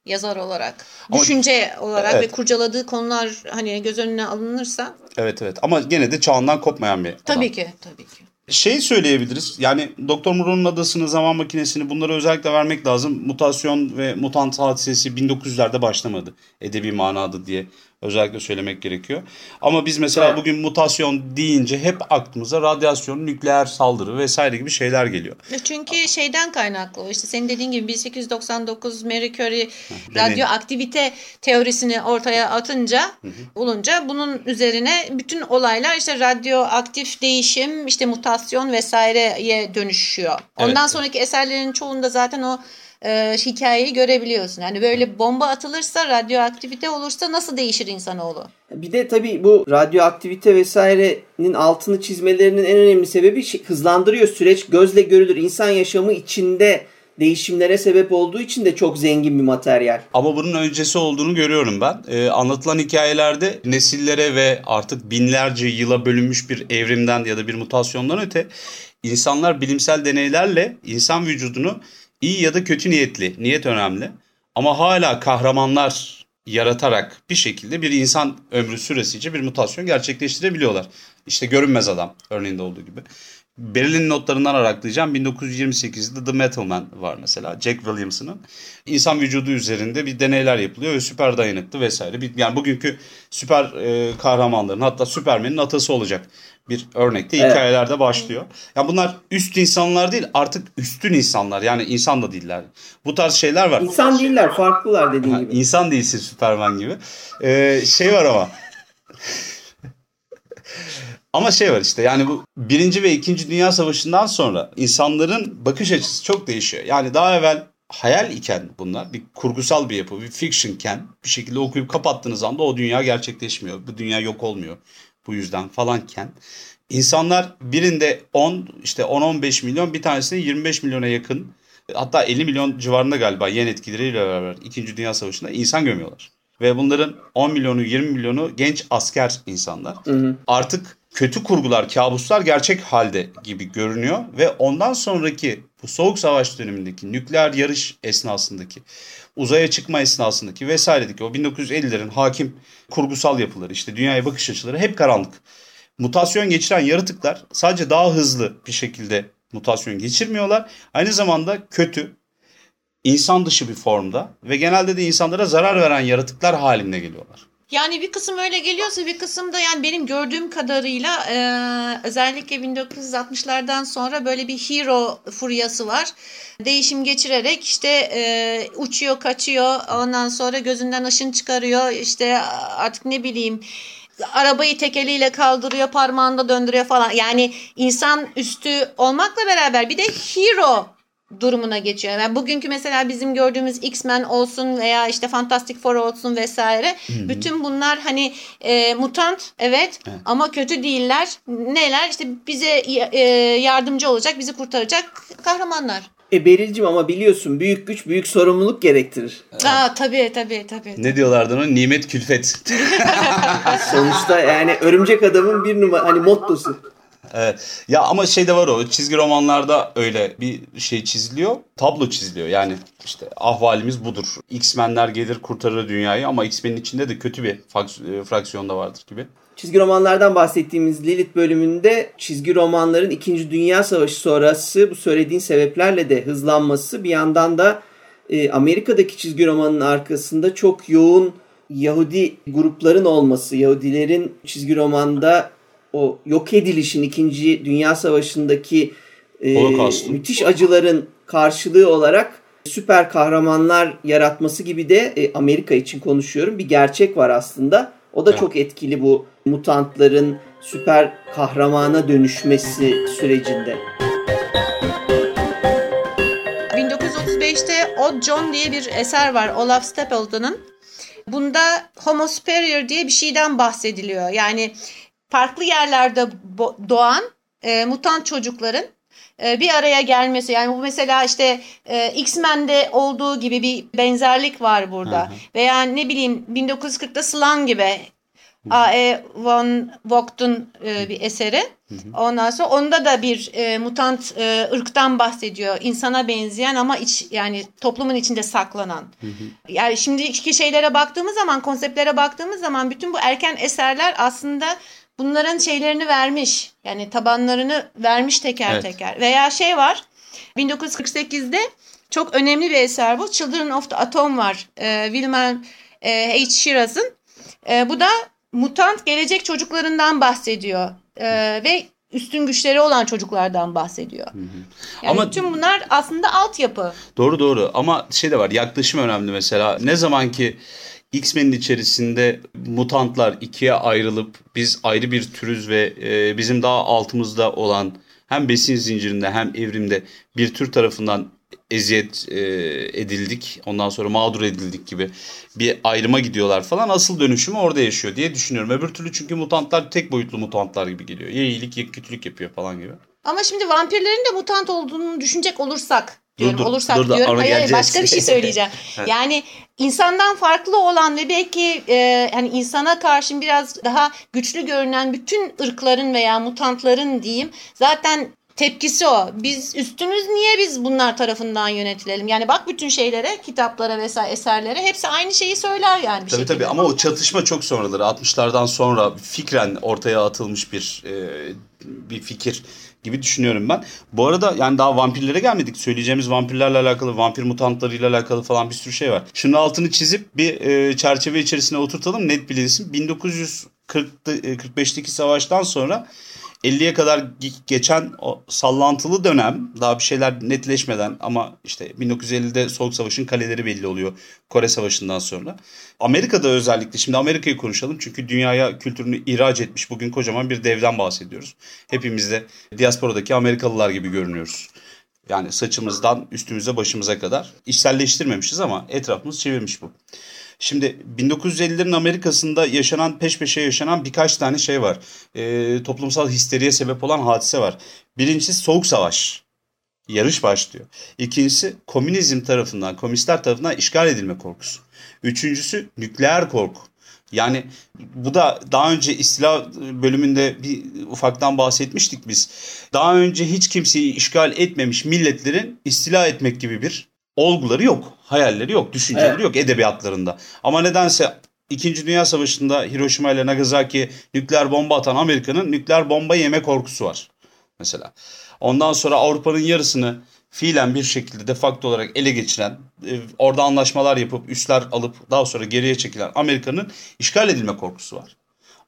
Yazar olarak. Ama- Düşünce olarak Evet. ve kurcaladığı konular hani göz önüne alınırsa Evet evet ama gene de çağından kopmayan bir adam. tabii ki tabii ki. Şey söyleyebiliriz. Yani Doktor Moreau'nun adasını, zaman makinesini bunları özellikle vermek lazım. Mutasyon ve mutant hadisesi 1900'lerde başlamadı. Edebi manada diye özellikle söylemek gerekiyor. Ama biz mesela Evet. bugün mutasyon deyince hep aklımıza radyasyon, nükleer saldırı vesaire gibi şeyler geliyor. E Çünkü şeyden kaynaklı o işte senin dediğin gibi 1899 Marie Curie deney. radyoaktivite teorisini ortaya atınca bulunca bunun üzerine bütün olaylar işte radyoaktif değişim işte mutasyon vesaireye dönüşüyor. Ondan Evet. sonraki eserlerin çoğunda zaten o e, hikayeyi görebiliyorsun. Yani böyle bomba atılırsa radyoaktivite olursa nasıl değişir insanoğlu? Bir de tabii bu radyoaktivite vesairenin altını çizmelerinin en önemli sebebi şey- hızlandırıyor süreç. Gözle görülür. İnsan yaşamı içinde değişimlere sebep olduğu için de çok zengin bir materyal. Ama bunun öncesi olduğunu görüyorum ben. Ee, anlatılan hikayelerde nesillere ve artık binlerce yıla bölünmüş bir evrimden ya da bir mutasyondan öte insanlar bilimsel deneylerle insan vücudunu iyi ya da kötü niyetli, niyet önemli ama hala kahramanlar yaratarak bir şekilde bir insan ömrü süresince bir mutasyon gerçekleştirebiliyorlar. İşte görünmez adam örneğinde olduğu gibi. Berlin notlarından araklayacağım. 1928'de The Metal Man var mesela. Jack Williamson'ın. İnsan vücudu üzerinde bir deneyler yapılıyor ve süper dayanıklı vesaire. Yani bugünkü süper e, kahramanların hatta Superman'in atası olacak bir örnekte evet. hikayelerde başlıyor. Yani bunlar üst insanlar değil artık üstün insanlar. Yani insan da değiller. Bu tarz şeyler var. İnsan değiller farklılar dediğin gibi. İnsan değilsin Superman gibi. Ee, şey var ama ama şey var işte yani bu birinci ve ikinci dünya savaşından sonra insanların bakış açısı çok değişiyor. Yani daha evvel hayal iken bunlar bir kurgusal bir yapı, bir fictionken bir şekilde okuyup kapattığınız anda o dünya gerçekleşmiyor. Bu dünya yok olmuyor bu yüzden falanken. insanlar birinde 10 işte 10-15 milyon bir tanesinde 25 milyona yakın hatta 50 milyon civarında galiba yen etkileriyle beraber 2. Dünya Savaşı'nda insan gömüyorlar. Ve bunların 10 milyonu 20 milyonu genç asker insanlar. Hı hı. Artık kötü kurgular, kabuslar gerçek halde gibi görünüyor ve ondan sonraki bu soğuk savaş dönemindeki nükleer yarış esnasındaki uzaya çıkma esnasındaki vesairedeki o 1950'lerin hakim kurgusal yapıları işte dünyaya bakış açıları hep karanlık. Mutasyon geçiren yaratıklar sadece daha hızlı bir şekilde mutasyon geçirmiyorlar. Aynı zamanda kötü, insan dışı bir formda ve genelde de insanlara zarar veren yaratıklar halinde geliyorlar. Yani bir kısım öyle geliyorsa bir kısım da yani benim gördüğüm kadarıyla e, özellikle 1960'lardan sonra böyle bir hero furyası var. Değişim geçirerek işte e, uçuyor kaçıyor ondan sonra gözünden ışın çıkarıyor işte artık ne bileyim arabayı tekeliyle kaldırıyor parmağında döndürüyor falan. Yani insan üstü olmakla beraber bir de hero durumuna geçiyor. Yani bugünkü mesela bizim gördüğümüz X-Men olsun veya işte Fantastic Four olsun vesaire. Hı-hı. Bütün bunlar hani e, mutant evet, evet ama kötü değiller. Neler? İşte bize e, yardımcı olacak, bizi kurtaracak kahramanlar. E Beril'cim ama biliyorsun büyük güç büyük sorumluluk gerektirir. Aa tabii tabii tabii. Ne diyorlardı ona? Nimet külfet. Sonuçta yani örümcek adamın bir numara hani mottosu. Evet. Ya ama şey de var o çizgi romanlarda öyle bir şey çiziliyor. Tablo çiziliyor. Yani işte ahvalimiz budur. X-Men'ler gelir kurtarır dünyayı ama X-Men'in içinde de kötü bir e, fraksiyon da vardır gibi. Çizgi romanlardan bahsettiğimiz Lilith bölümünde çizgi romanların 2. Dünya Savaşı sonrası bu söylediğin sebeplerle de hızlanması bir yandan da e, Amerika'daki çizgi romanın arkasında çok yoğun Yahudi grupların olması, Yahudilerin çizgi romanda o yok edilişin 2. Dünya Savaşı'ndaki e, müthiş acıların karşılığı olarak süper kahramanlar yaratması gibi de e, Amerika için konuşuyorum bir gerçek var aslında. O da evet. çok etkili bu mutantların süper kahramana dönüşmesi sürecinde. 1935'te Odd John diye bir eser var Olaf Stapleton'ın. Bunda Homo superior diye bir şeyden bahsediliyor. Yani farklı yerlerde doğan e, mutant çocukların e, bir araya gelmesi yani bu mesela işte e, X-Men'de olduğu gibi bir benzerlik var burada. Hı hı. Veya ne bileyim 1940'da Slang gibi A.E. Van Vogt'un e, bir eseri. Ondan sonra onda da bir e, mutant e, ırktan bahsediyor. İnsana benzeyen ama iç yani toplumun içinde saklanan. Yani şimdi iki şeylere baktığımız zaman, konseptlere baktığımız zaman bütün bu erken eserler aslında bunların şeylerini vermiş. Yani tabanlarını vermiş teker evet. teker. Veya şey var 1948'de çok önemli bir eser bu. Children of the Atom var. E, Wilhelm e, H. Shiraz'ın. E, bu da mutant gelecek çocuklarından bahsediyor. E, ve üstün güçleri olan çocuklardan bahsediyor. Hı hı. Yani Ama tüm bunlar aslında altyapı. Doğru doğru ama şey de var yaklaşım önemli mesela. Ne zaman ki X-Men'in içerisinde mutantlar ikiye ayrılıp biz ayrı bir türüz ve e, bizim daha altımızda olan hem besin zincirinde hem evrimde bir tür tarafından eziyet e, edildik. Ondan sonra mağdur edildik gibi bir ayrıma gidiyorlar falan. Asıl dönüşümü orada yaşıyor diye düşünüyorum. Öbür türlü çünkü mutantlar tek boyutlu mutantlar gibi geliyor. Ya iyilik ya kötülük yapıyor falan gibi. Ama şimdi vampirlerin de mutant olduğunu düşünecek olursak diyorum. Dur, dur, Olursak dur, diyorum. Hayır, hayır başka bir şey söyleyeceğim. yani insandan farklı olan ve belki e, hani insana karşı biraz daha güçlü görünen bütün ırkların veya mutantların diyeyim zaten tepkisi o. Biz üstümüz niye biz bunlar tarafından yönetilelim? Yani bak bütün şeylere, kitaplara vesaire eserlere hepsi aynı şeyi söyler yani bir Tabii şekilde. tabii ama o çatışma çok sonraları. 60'lardan sonra fikren ortaya atılmış bir e, bir fikir gibi düşünüyorum ben. Bu arada yani daha vampirlere gelmedik. Söyleyeceğimiz vampirlerle alakalı, vampir mutantlarıyla alakalı falan bir sürü şey var. Şunun altını çizip bir e, çerçeve içerisine oturtalım net bilinsin. 1945'teki savaştan sonra 50'ye kadar geçen o sallantılı dönem daha bir şeyler netleşmeden ama işte 1950'de Soğuk Savaş'ın kaleleri belli oluyor Kore Savaşı'ndan sonra. Amerika'da özellikle şimdi Amerika'yı konuşalım çünkü dünyaya kültürünü ihraç etmiş bugün kocaman bir devden bahsediyoruz. Hepimiz de diasporadaki Amerikalılar gibi görünüyoruz. Yani saçımızdan üstümüze başımıza kadar içselleştirmemişiz ama etrafımız çevirmiş bu. Şimdi 1950'lerin Amerika'sında yaşanan peş peşe yaşanan birkaç tane şey var. E, toplumsal histeriye sebep olan hadise var. Birincisi Soğuk Savaş. Yarış başlıyor. İkincisi komünizm tarafından, komünistler tarafından işgal edilme korkusu. Üçüncüsü nükleer korku. Yani bu da daha önce istila bölümünde bir ufaktan bahsetmiştik biz. Daha önce hiç kimseyi işgal etmemiş milletlerin istila etmek gibi bir olguları yok, hayalleri yok, düşünceleri evet. yok edebiyatlarında. Ama nedense İkinci Dünya Savaşı'nda Hiroşima ile Nagasaki nükleer bomba atan Amerika'nın nükleer bomba yeme korkusu var mesela. Ondan sonra Avrupa'nın yarısını fiilen bir şekilde de facto olarak ele geçiren, e, orada anlaşmalar yapıp üsler alıp daha sonra geriye çekilen Amerika'nın işgal edilme korkusu var.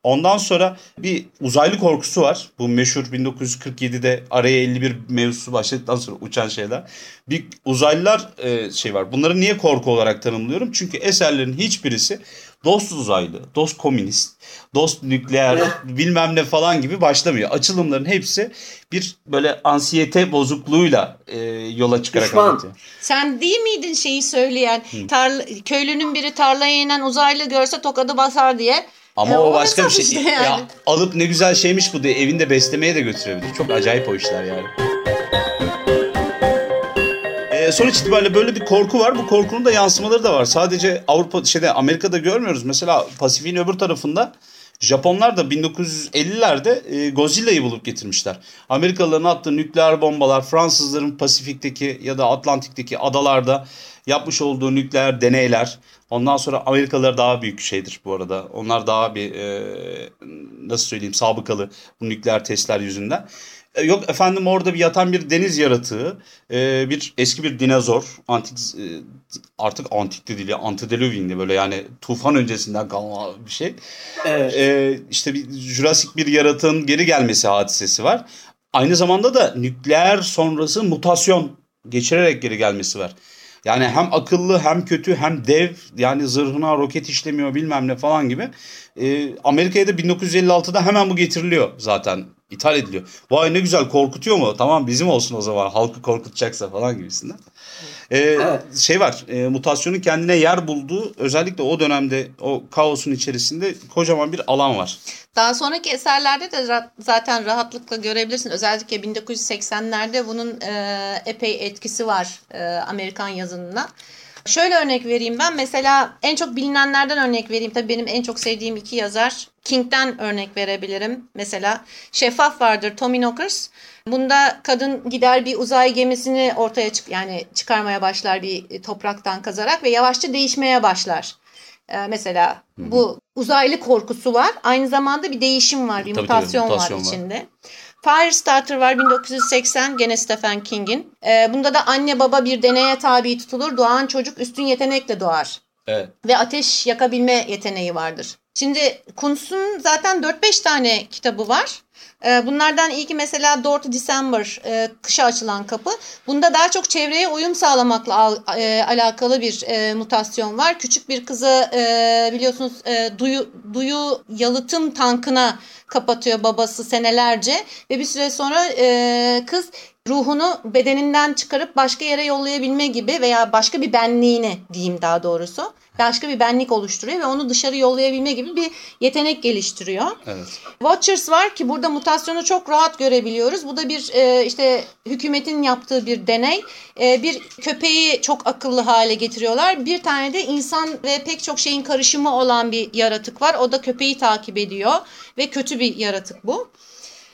Ondan sonra bir uzaylı korkusu var. Bu meşhur 1947'de araya 51 mevzusu başladıktan sonra uçan şeyler. Bir uzaylılar e, şey var. Bunları niye korku olarak tanımlıyorum? Çünkü eserlerin hiçbirisi dost uzaylı, dost komünist, dost nükleer bilmem ne falan gibi başlamıyor. Açılımların hepsi bir böyle ansiyete bozukluğuyla e, yola çıkarak Düşman. anlatıyor. Sen değil miydin şeyi söyleyen tarla, köylünün biri tarlaya inen uzaylı görse tokadı basar diye. Ama E, o o başka bir şey. işte yani. Ya alıp ne güzel şeymiş bu diye evinde beslemeye de götürebilir. Çok acayip o işler yani. Ee, sonuç itibariyle böyle bir korku var. Bu korkunun da yansımaları da var. Sadece Avrupa şeyde Amerika'da görmüyoruz. Mesela Pasifik'in öbür tarafında Japonlar da 1950'lerde e, Godzilla'yı bulup getirmişler. Amerikalıların attığı nükleer bombalar, Fransızların Pasifik'teki ya da Atlantik'teki adalarda yapmış olduğu nükleer deneyler. Ondan sonra Amerikalılar daha büyük şeydir bu arada. Onlar daha bir e, nasıl söyleyeyim sabıkalı bu nükleer testler yüzünden. E, Yok efendim orada bir yatan bir deniz yaratığı, e, bir eski bir dinozor, antik e, artık antik de değil, ya, antediluvian'di böyle yani tufan öncesinden kalma bir şey. Evet. E, işte bir Jurassic bir yaratığın geri gelmesi hadisesi var. Aynı zamanda da nükleer sonrası mutasyon geçirerek geri gelmesi var. Yani hem akıllı hem kötü hem dev yani zırhına roket işlemiyor bilmem ne falan gibi. Ee, Amerika'ya da 1956'da hemen bu getiriliyor zaten. ithal ediliyor. Vay ne güzel korkutuyor mu? Tamam bizim olsun o zaman halkı korkutacaksa falan gibisinden. Ee, Evet. Şey var e, mutasyonun kendine yer bulduğu özellikle o dönemde o kaosun içerisinde kocaman bir alan var. Daha sonraki eserlerde de zaten rahatlıkla görebilirsin. Özellikle 1980'lerde bunun e, epey etkisi var e, Amerikan yazınına. Şöyle örnek vereyim ben. Mesela en çok bilinenlerden örnek vereyim. Tabii benim en çok sevdiğim iki yazar. King'den örnek verebilirim. Mesela Şeffaf vardır Tommy Knockers. Bunda kadın gider bir uzay gemisini ortaya çık yani çıkarmaya başlar bir topraktan kazarak ve yavaşça değişmeye başlar. Ee, mesela bu uzaylı korkusu var. Aynı zamanda bir değişim var, bir Tabii, tabii, mutasyon, mutasyon var var. içinde. Firestarter var 1980 gene Stephen King'in. Ee, bunda da anne baba bir deneye tabi tutulur. Doğan çocuk üstün yetenekle doğar Evet. ve ateş yakabilme yeteneği vardır. Şimdi Kuntz'un zaten 4-5 tane kitabı var. Ee, Bunlardan ilki mesela Door December, e, kışa açılan kapı. Bunda daha çok çevreye uyum sağlamakla e, alakalı bir e, mutasyon var. Küçük bir kızı biliyorsunuz duyu, duyu yalıtım tankına kapatıyor babası senelerce ve bir süre sonra kız ruhunu bedeninden çıkarıp başka yere yollayabilme gibi veya başka bir benliğini diyeyim daha doğrusu. Başka bir benlik oluşturuyor ve onu dışarı yollayabilme gibi bir yetenek geliştiriyor. Evet. Watchers var ki burada mutasyonu çok rahat görebiliyoruz. Bu da bir e, işte hükümetin yaptığı bir deney. E, bir köpeği çok akıllı hale getiriyorlar. Bir tane de insan ve pek çok şeyin karışımı olan bir yaratık var. O da köpeği takip ediyor ve kötü bir yaratık bu.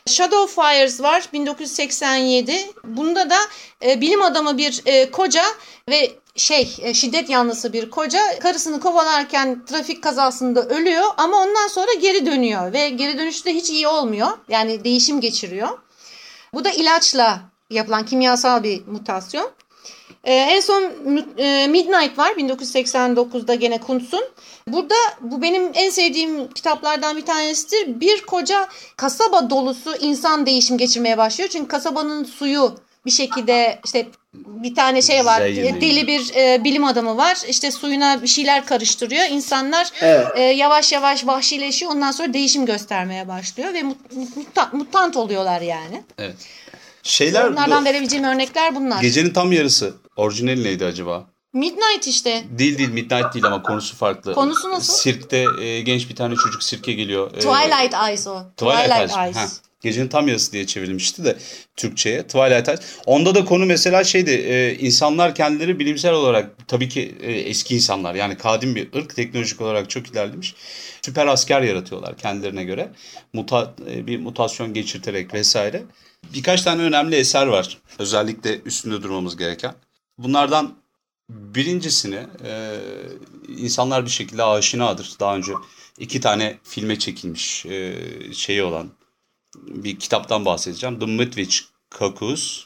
Shadow Fires var 1987. Bunda da e, bilim adamı bir e, koca ve şey e, şiddet yanlısı bir koca karısını kovalarken trafik kazasında ölüyor ama ondan sonra geri dönüyor ve geri dönüşte hiç iyi olmuyor. Yani değişim geçiriyor. Bu da ilaçla yapılan kimyasal bir mutasyon. Ee, en son e, Midnight var 1989'da gene Kuntz'un. Burada bu benim en sevdiğim kitaplardan bir tanesidir. Bir koca kasaba dolusu insan değişim geçirmeye başlıyor. Çünkü kasabanın suyu bir şekilde işte bir tane şey var Zehirli. deli bir e, bilim adamı var işte suyuna bir şeyler karıştırıyor insanlar Evet. e, yavaş yavaş vahşileşiyor ondan sonra değişim göstermeye başlıyor ve mut, muta- mutant oluyorlar yani. Evet. Şeyler Bunlardan bu- verebileceğim örnekler bunlar. gecenin tam yarısı. Orijinali neydi acaba? Midnight işte. Değil değil Midnight değil ama konusu farklı. Konusu nasıl? Sirkte e, genç bir tane çocuk sirke geliyor. E, Twilight Eyes o. Twilight, Twilight, Eyes. Eyes. Gecenin tam yarısı diye çevrilmişti de Türkçe'ye. Twilight Eyes. Onda da konu mesela şeydi. E, insanlar kendileri bilimsel olarak tabii ki e, eski insanlar yani kadim bir ırk teknolojik olarak çok ilerlemiş. Süper asker yaratıyorlar kendilerine göre. Muta, e, bir mutasyon geçirterek vesaire. Birkaç tane önemli eser var. Özellikle üstünde durmamız gereken. Bunlardan birincisini e, insanlar bir şekilde aşinadır. Daha önce iki tane filme çekilmiş e, şeyi olan bir kitaptan bahsedeceğim. The Midwich Cuckoos,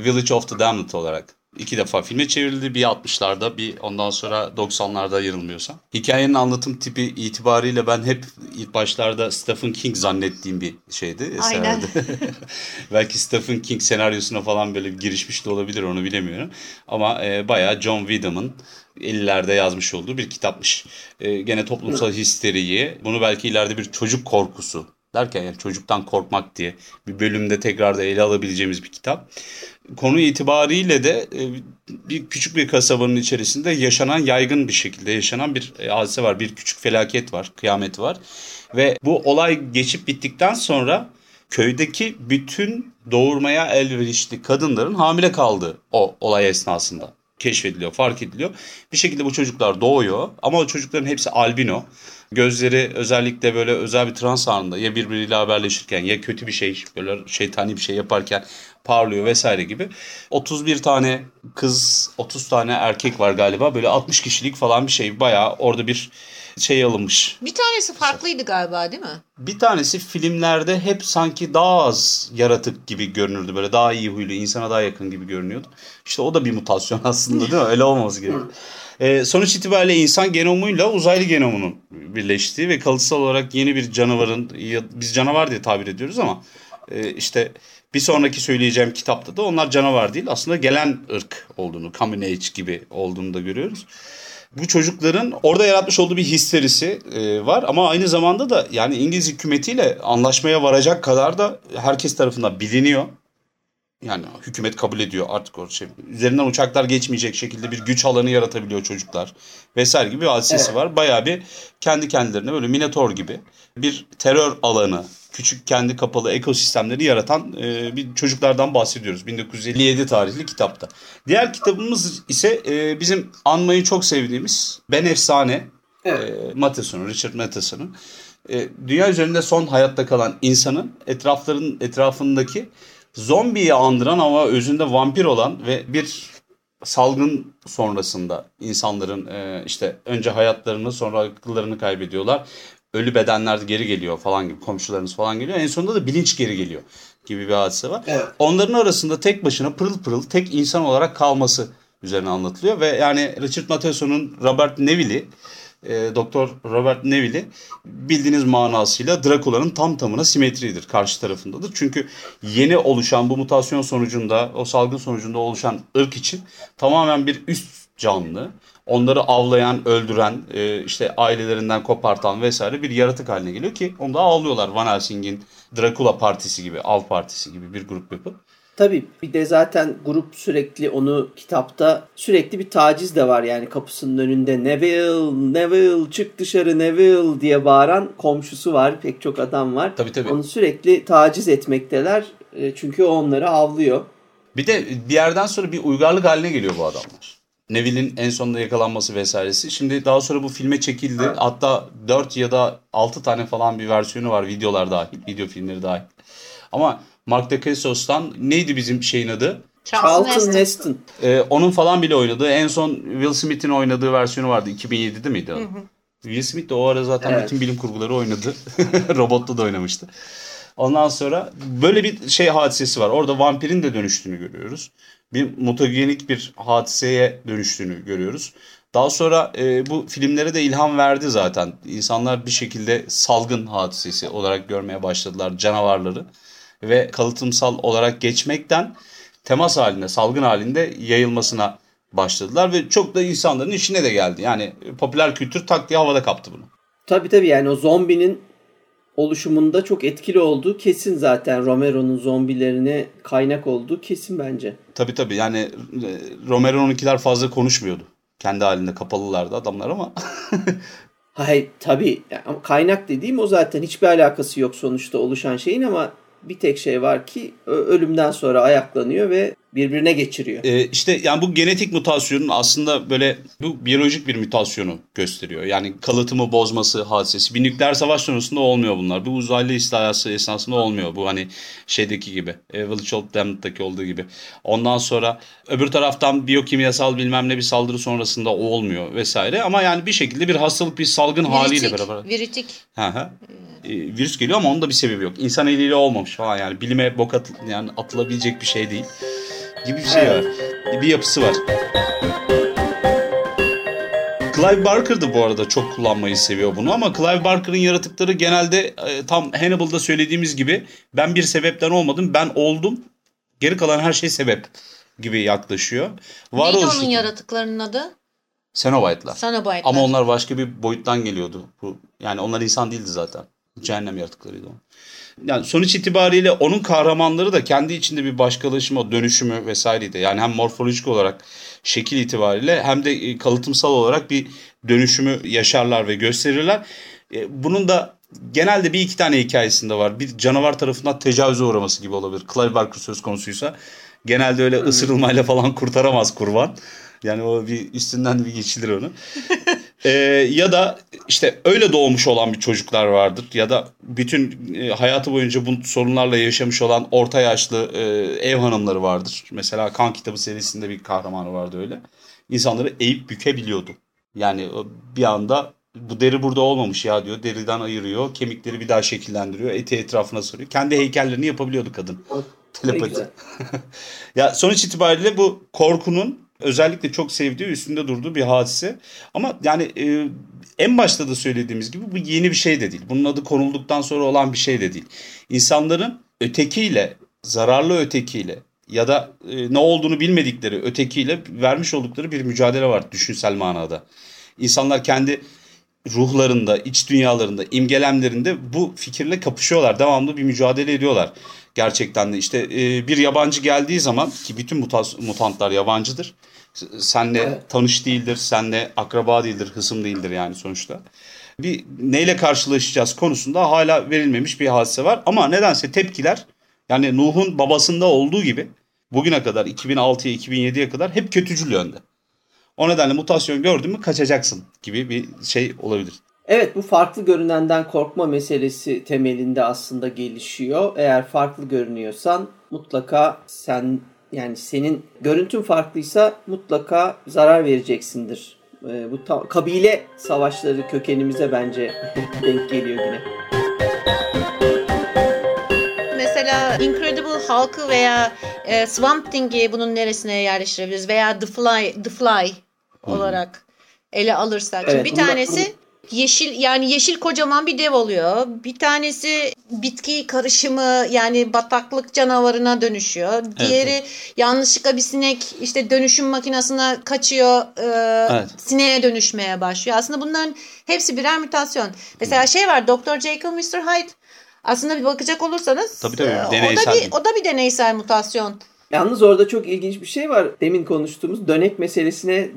Village of the Damned olarak. İki defa filme çevrildi. Bir 60'larda bir ondan sonra 90'larda yanılmıyorsam. Hikayenin anlatım tipi itibariyle ben hep ilk başlarda Stephen King zannettiğim bir şeydi. Eserdi. Belki Stephen King senaryosuna falan böyle girişmiş de olabilir onu bilemiyorum. Ama e, bayağı John Wyndham'ın 50'lerde yazmış olduğu bir kitapmış. E, gene toplumsal histeriyi, bunu belki ileride bir çocuk korkusu derken yani çocuktan korkmak diye bir bölümde tekrar da ele alabileceğimiz bir kitap. Konu itibariyle de e, bir küçük bir kasabanın içerisinde yaşanan yaygın bir şekilde yaşanan bir e, hadise var. Bir küçük felaket var, kıyamet var. Ve bu olay geçip bittikten sonra köydeki bütün doğurmaya elverişli kadınların hamile kaldığı o olay esnasında keşfediliyor, fark ediliyor. Bir şekilde bu çocuklar doğuyor ama o çocukların hepsi albino. Gözleri özellikle böyle özel bir trans anında ya birbiriyle haberleşirken ya kötü bir şey böyle şeytani bir şey yaparken parlıyor vesaire gibi. 31 tane kız 30 tane erkek var galiba böyle 60 kişilik falan bir şey bayağı orada bir şey alınmış. Bir tanesi farklıydı galiba değil mi? Bir tanesi filmlerde hep sanki daha az yaratık gibi görünürdü. Böyle daha iyi huylu, insana daha yakın gibi görünüyordu. İşte o da bir mutasyon aslında değil mi? Öyle olmaması gerekiyor. Ee, sonuç itibariyle insan genomuyla uzaylı genomunun birleştiği ve kalıtsal olarak yeni bir canavarın, biz canavar diye tabir ediyoruz ama e, işte bir sonraki söyleyeceğim kitapta da onlar canavar değil aslında gelen ırk olduğunu, coming age gibi olduğunu da görüyoruz bu çocukların orada yaratmış olduğu bir histerisi e, var ama aynı zamanda da yani İngiliz hükümetiyle anlaşmaya varacak kadar da herkes tarafından biliniyor. Yani hükümet kabul ediyor artık o şey. Üzerinden uçaklar geçmeyecek şekilde bir güç alanı yaratabiliyor çocuklar vesaire gibi bir hadisesi Evet. var. Bayağı bir kendi kendilerine böyle Minotaur gibi bir terör alanı, küçük kendi kapalı ekosistemleri yaratan e, bir çocuklardan bahsediyoruz 1957 tarihli kitapta. Diğer kitabımız ise e, bizim anmayı çok sevdiğimiz Ben Efsane Evet. e, Matheson'un, Richard Matheson'un. E, dünya üzerinde son hayatta kalan insanın etrafların etrafındaki zombiyi andıran ama özünde vampir olan ve bir salgın sonrasında insanların e, işte önce hayatlarını sonra akıllarını kaybediyorlar. Ölü bedenler geri geliyor falan gibi komşularınız falan geliyor. En sonunda da bilinç geri geliyor gibi bir hadise var. Evet. Onların arasında tek başına pırıl pırıl tek insan olarak kalması üzerine anlatılıyor ve yani Richard Matheson'un Robert Neville'i e, Doktor Robert Neville'i bildiğiniz manasıyla Drakula'nın tam tamına simetridir. Karşı tarafındadır. Çünkü yeni oluşan bu mutasyon sonucunda o salgın sonucunda oluşan ırk için tamamen bir üst canlı. Onları avlayan, öldüren, e, işte ailelerinden kopartan vesaire bir yaratık haline geliyor ki onu da avlıyorlar. Van Helsing'in Drakula partisi gibi, av partisi gibi bir grup yapıp. Tabii bir de zaten grup sürekli onu kitapta sürekli bir taciz de var yani kapısının önünde Neville, Neville çık dışarı Neville diye bağıran komşusu var. Pek çok adam var. Tabii, tabii. Onu sürekli taciz etmekteler. E, Çünkü o onları avlıyor. Bir de bir yerden sonra bir uygarlık haline geliyor bu adamlar. Neville'in en sonunda yakalanması vesairesi. Şimdi daha sonra bu filme çekildi. Hatta 4 ya da 6 tane falan bir versiyonu var videolar dahil. Video filmleri dahil. Ama Mark Dacascos'tan neydi bizim şeyin adı? Charlton Heston. Ee, onun falan bile oynadığı en son Will Smith'in oynadığı versiyonu vardı. 2007'de miydi o? Hı hı. Will Smith de o ara zaten evet. bütün bilim kurguları oynadı. Robot'ta da oynamıştı. Ondan sonra böyle bir şey hadisesi var. Orada vampirin de dönüştüğünü görüyoruz. Bir mutagenik bir hadiseye dönüştüğünü görüyoruz. Daha sonra e, bu filmlere de ilham verdi zaten. İnsanlar bir şekilde salgın hadisesi olarak görmeye başladılar canavarları. Ve kalıtımsal olarak geçmekten temas halinde, salgın halinde yayılmasına başladılar. Ve çok da insanların işine de geldi. Yani popüler kültür tak diye havada kaptı bunu. Tabii tabii yani o zombinin oluşumunda çok etkili olduğu kesin zaten Romero'nun zombilerine kaynak olduğu kesin bence. Tabii tabii yani e, Romero'nunkiler fazla konuşmuyordu. Kendi halinde kapalılardı adamlar ama. Hayır tabii kaynak dediğim o zaten hiçbir alakası yok sonuçta oluşan şeyin ama bir tek şey var ki ölümden sonra ayaklanıyor ve birbirine geçiriyor. Ee, işte yani bu genetik mutasyonun aslında böyle bu biyolojik bir mutasyonu gösteriyor. Yani kalıtımı bozması hadisesi. Bir nükleer savaş sonrasında olmuyor bunlar. Bir uzaylı istilası esnasında olmuyor. Bu hani şeydeki gibi. Village of Damned'daki olduğu gibi. Ondan sonra öbür taraftan biyokimyasal bilmem ne bir saldırı sonrasında olmuyor vesaire. Ama yani bir şekilde bir hastalık bir salgın Viritik, haliyle beraber. Viritik. Hı hı. Ee, virüs geliyor ama onun da bir sebebi yok. İnsan eliyle olmamış falan yani. Bilime bok at, yani atılabilecek bir şey değil gibi bir şey var. Bir yapısı var. Clive Barker da bu arada çok kullanmayı seviyor bunu ama Clive Barker'ın yaratıkları genelde e, tam Hannibal'da söylediğimiz gibi ben bir sebepten olmadım ben oldum geri kalan her şey sebep gibi yaklaşıyor. Var Neydi onun yaratıklarının adı? Cenobite'lar. Cenobite'lar. Ama onlar başka bir boyuttan geliyordu. Yani onlar insan değildi zaten. Cehennem yaratıklarıydı o. Yani sonuç itibariyle onun kahramanları da kendi içinde bir başkalaşma, dönüşümü vesaireydi. Yani hem morfolojik olarak şekil itibariyle hem de e, kalıtımsal olarak bir dönüşümü yaşarlar ve gösterirler. E, bunun da genelde bir iki tane hikayesinde var. Bir canavar tarafından tecavüze uğraması gibi olabilir. Clive Barker söz konusuysa. Genelde öyle ısırılmayla falan kurtaramaz kurban. Yani o bir üstünden bir geçilir onu. ee, ya da işte öyle doğmuş olan bir çocuklar vardır. Ya da bütün e, hayatı boyunca bu sorunlarla yaşamış olan orta yaşlı e, ev hanımları vardır. Mesela Kan Kitabı serisinde bir kahramanı vardı öyle. İnsanları eğip bükebiliyordu. Yani bir anda bu deri burada olmamış ya diyor. Deriden ayırıyor. Kemikleri bir daha şekillendiriyor. Eti etrafına sarıyor. Kendi heykellerini yapabiliyordu kadın. Telepati. ya sonuç itibariyle bu korkunun özellikle çok sevdiği, üstünde durduğu bir hadise. Ama yani e, en başta da söylediğimiz gibi bu yeni bir şey de değil. Bunun adı konulduktan sonra olan bir şey de değil. İnsanların ötekiyle, zararlı ötekiyle ya da e, ne olduğunu bilmedikleri ötekiyle vermiş oldukları bir mücadele var düşünsel manada. İnsanlar kendi ruhlarında, iç dünyalarında, imgelemlerinde bu fikirle kapışıyorlar. Devamlı bir mücadele ediyorlar. Gerçekten de işte e, bir yabancı geldiği zaman ki bütün mutas, mutantlar yabancıdır. Senle evet. tanış değildir, senle akraba değildir, hısım değildir yani sonuçta. Bir neyle karşılaşacağız konusunda hala verilmemiş bir hadise var. Ama nedense tepkiler yani Nuh'un babasında olduğu gibi bugüne kadar 2006'ya 2007'ye kadar hep kötücül yönde. O nedenle mutasyon gördün mü kaçacaksın gibi bir şey olabilir. Evet bu farklı görünenden korkma meselesi temelinde aslında gelişiyor. Eğer farklı görünüyorsan mutlaka sen yani senin görüntün farklıysa mutlaka zarar vereceksindir. Ee, bu ta- kabile savaşları kökenimize bence denk geliyor yine. Mesela Incredible Hulk'ı veya e, Swamp Thing'i bunun neresine yerleştirebiliriz veya The Fly, The Fly olarak ele alırsak. Evet, bir tanesi. Yeşil yani yeşil kocaman bir dev oluyor. Bir tanesi bitki karışımı yani bataklık canavarına dönüşüyor. Diğeri evet. yanlışlıkla bir sinek işte dönüşüm makinesine kaçıyor. E, evet. Sineğe dönüşmeye başlıyor. Aslında bunların hepsi birer mutasyon. Mesela şey var Dr. Jekyll Mr. Hyde. Aslında bir bakacak olursanız tabii, tabii, deneysel o da bir o da bir deneysel mutasyon. Yalnız orada çok ilginç bir şey var. Demin konuştuğumuz dönek meselesine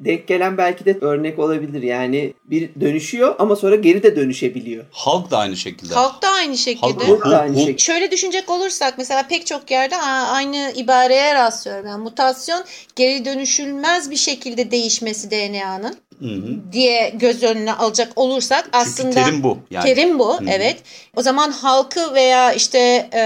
denk gelen belki de örnek olabilir. Yani bir dönüşüyor ama sonra geri de dönüşebiliyor. Halk da aynı şekilde. Halk da aynı şekilde. Halk- Hulk da aynı şekilde. Şöyle düşünecek olursak mesela pek çok yerde aynı ibareye rastlıyorum. Yani mutasyon geri dönüşülmez bir şekilde değişmesi DNA'nın Hı hı. diye göz önüne alacak olursak Çünkü aslında terim bu. Yani. terim bu Hı. evet. O zaman halkı veya işte e,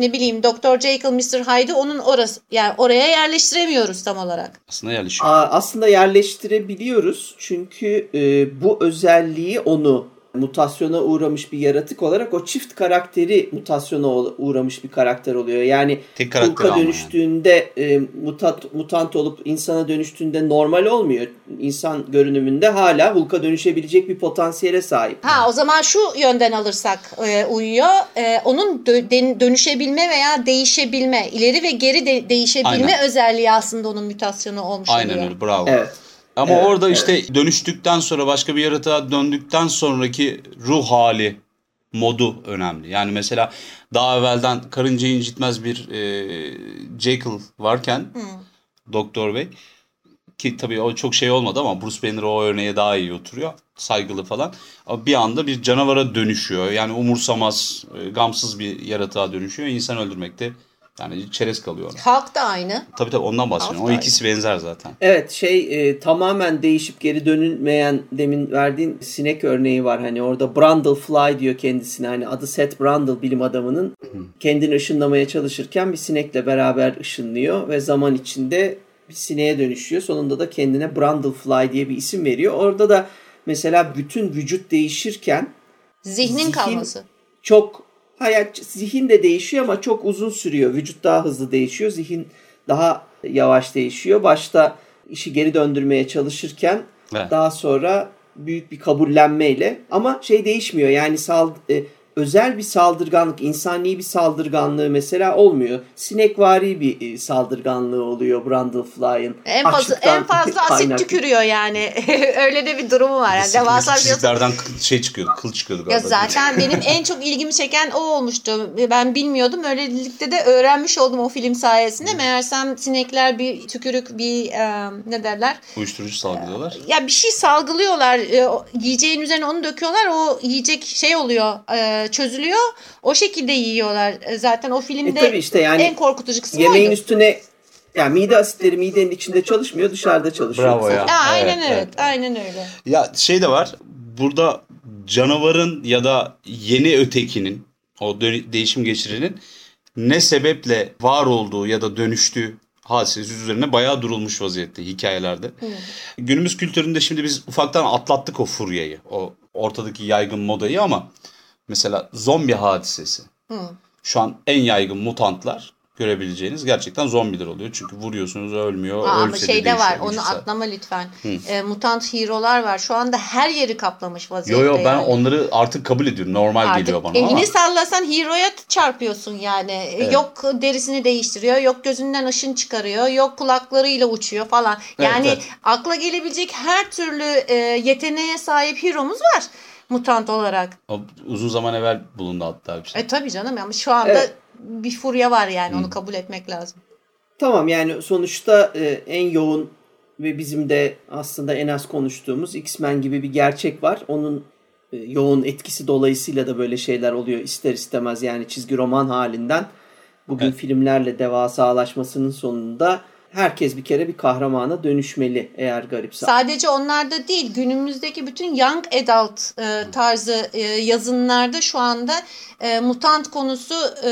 ne bileyim Dr. Jekyll, Mr. Hyde'ı onun orası yani oraya yerleştiremiyoruz tam olarak. Aslında yerleşiyor. Aa, aslında yerleştirebiliyoruz çünkü e, bu özelliği onu mutasyona uğramış bir yaratık olarak o çift karakteri mutasyona uğramış bir karakter oluyor. Yani Hulk'a ama yani. dönüştüğünde e, mutat, mutant olup insana dönüştüğünde normal olmuyor. İnsan görünümünde hala Hulk'a dönüşebilecek bir potansiyele sahip. Ha o zaman şu yönden alırsak e, uyuyor. E, onun dö- dönüşebilme veya değişebilme, ileri ve geri de- değişebilme Aynen. özelliği aslında onun mutasyonu olmuş Aynen oluyor. öyle bravo. Evet. Ama Evet, orada evet. işte dönüştükten sonra başka bir yaratığa döndükten sonraki ruh hali modu önemli. Yani mesela daha evvelden karıncayı incitmez bir e, Jekyll varken Doktor Bey ki tabii o çok şey olmadı ama Bruce Banner o örneğe daha iyi oturuyor. Saygılı falan. Ama bir anda bir canavara dönüşüyor. Yani umursamaz, e, gamsız bir yaratığa dönüşüyor. İnsan öldürmekte yani çerez kalıyor ona. Halk da aynı. Tabii tabii ondan bahsediyorum. O Halk da ikisi benzer zaten. Evet şey e, tamamen değişip geri dönülmeyen demin verdiğin sinek örneği var. Hani orada Brundlefly diyor kendisine. Hani adı Seth Brundle bilim adamının kendini ışınlamaya çalışırken bir sinekle beraber ışınlıyor ve zaman içinde bir sineğe dönüşüyor. Sonunda da kendine Brundlefly diye bir isim veriyor. Orada da mesela bütün vücut değişirken Zihnin Zihin- kalması. çok hayat zihin de değişiyor ama çok uzun sürüyor. Vücut daha hızlı değişiyor. Zihin daha yavaş değişiyor. Başta işi geri döndürmeye çalışırken Evet. daha sonra büyük bir kabullenmeyle ama şey değişmiyor. Yani sal, e, özel bir saldırganlık, insani bir saldırganlığı mesela olmuyor. Sinekvari bir e, saldırganlığı oluyor Brundlefly'ın. En fazla en fazla asit tükürüyor yani. Öyle de bir durumu var. Yani devasa bir Çiziklerden şey çıkıyordu, kıl çıkıyordu Ya zaten benim en çok ilgimi çeken o olmuştu. Ben bilmiyordum. Öylelikle de öğrenmiş oldum o film sayesinde. Meğersem sinekler bir tükürük bir e, ne derler? Uyuşturucu salgılıyorlar. Ya bir şey salgılıyorlar. E, o- yiyeceğin üzerine onu döküyorlar. O yiyecek şey oluyor. e, çözülüyor. O şekilde yiyorlar. E, zaten o filmde E tabii işte yani en korkutucu kısmı Yemeğin oydu. üstüne yani mide asitleri midenin içinde çalışmıyor dışarıda çalışıyor. Bravo ya. Ya, aynen Evet, evet, evet. Aynen öyle. Ya şey de var. Burada canavarın ya da yeni ötekinin o değişim geçirenin ne sebeple var olduğu ya da dönüştüğü hadisesi üzerine bayağı durulmuş vaziyette hikayelerde. Günümüz kültüründe şimdi biz ufaktan atlattık o furyayı. O ortadaki yaygın modayı ama mesela zombi hadisesi. Hı. Şu an en yaygın mutantlar görebileceğiniz gerçekten zombiler oluyor. Çünkü vuruyorsunuz ölmüyor. Aa, ama ölse de var onu bilgisayar. atlama lütfen. E, mutant hero'lar var. Şu anda her yeri kaplamış Yo vaziyette. yo ben yani. onları artık kabul ediyorum. Normal Artık geliyor bana elini ama. sallasan hero'ya çarpıyorsun yani. Evet. Yok derisini değiştiriyor, yok gözünden ışın çıkarıyor, yok kulaklarıyla uçuyor falan. Evet, Yani evet. akla gelebilecek her türlü e, yeteneğe sahip hero'muz var mutant olarak. O uzun zaman evvel bulundu hatta bir şey. E tabii canım ama şu anda Evet. bir furya var yani onu kabul etmek lazım. Tamam yani sonuçta e, en yoğun ve bizim de aslında en az konuştuğumuz X-Men gibi bir gerçek var. Onun e, yoğun etkisi dolayısıyla da böyle şeyler oluyor ister istemez yani çizgi roman halinden bugün Evet. filmlerle devasalaşmasının sonunda herkes bir kere bir kahramana dönüşmeli eğer garipse. Sadece onlarda değil günümüzdeki bütün young adult e, tarzı e, yazınlarda şu anda e, mutant konusu e,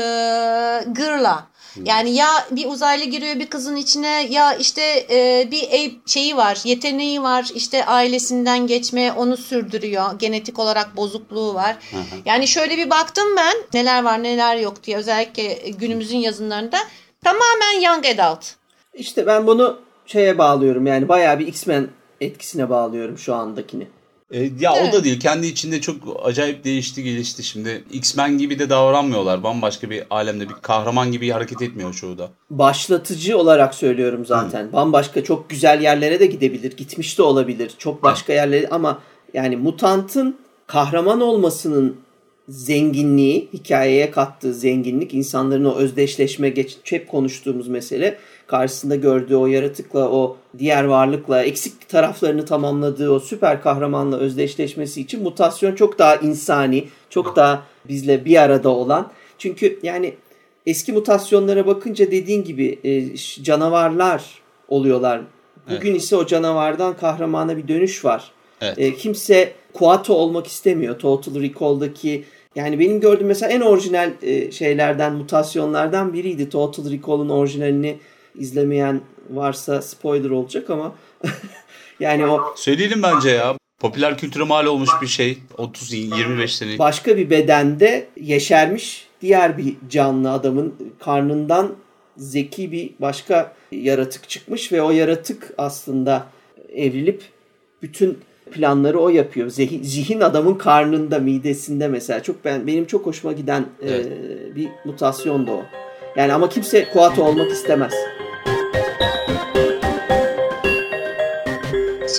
gırla. Yani ya bir uzaylı giriyor bir kızın içine ya işte e, bir şeyi var yeteneği var işte ailesinden geçmeye onu sürdürüyor genetik olarak bozukluğu var. Yani şöyle bir baktım ben neler var neler yok diye özellikle günümüzün yazınlarında tamamen young adult. İşte ben bunu şeye bağlıyorum yani bayağı bir X-Men etkisine bağlıyorum şu andakini. E, ya Evet. o da değil. Kendi içinde çok acayip değişti gelişti. Şimdi X-Men gibi de davranmıyorlar. Bambaşka bir alemde bir kahraman gibi hareket etmiyor çoğu da. başlatıcı olarak söylüyorum zaten. Bambaşka çok güzel yerlere de gidebilir. Gitmiş de olabilir. Çok başka yerlere ama yani mutantın kahraman olmasının zenginliği, hikayeye kattığı zenginlik, insanların o özdeşleşme, geç, hep konuştuğumuz mesele, karşısında gördüğü o yaratıkla, o diğer varlıkla, eksik taraflarını tamamladığı o süper kahramanla özdeşleşmesi için mutasyon çok daha insani, çok daha bizle bir arada olan. Çünkü yani eski mutasyonlara bakınca dediğin gibi e, canavarlar oluyorlar. Bugün evet. ise o canavardan kahramana bir dönüş var. Evet. E, kimse Kuato olmak istemiyor. Total Recall'daki yani benim gördüğüm mesela en orijinal e, şeylerden, mutasyonlardan biriydi. Total Recall'un orijinalini izlemeyen varsa spoiler olacak ama yani o... Söyleyelim bence ya. Popüler kültüre mal olmuş bir şey. 30-25 senelik. Başka bir bedende yeşermiş diğer bir canlı adamın karnından zeki bir başka yaratık çıkmış ve o yaratık aslında evrilip bütün planları o yapıyor. Zihin, zihin adamın karnında, midesinde mesela. Çok ben benim çok hoşuma giden evet. e, bir mutasyon da o. Yani ama kimse Kuato olmak istemez.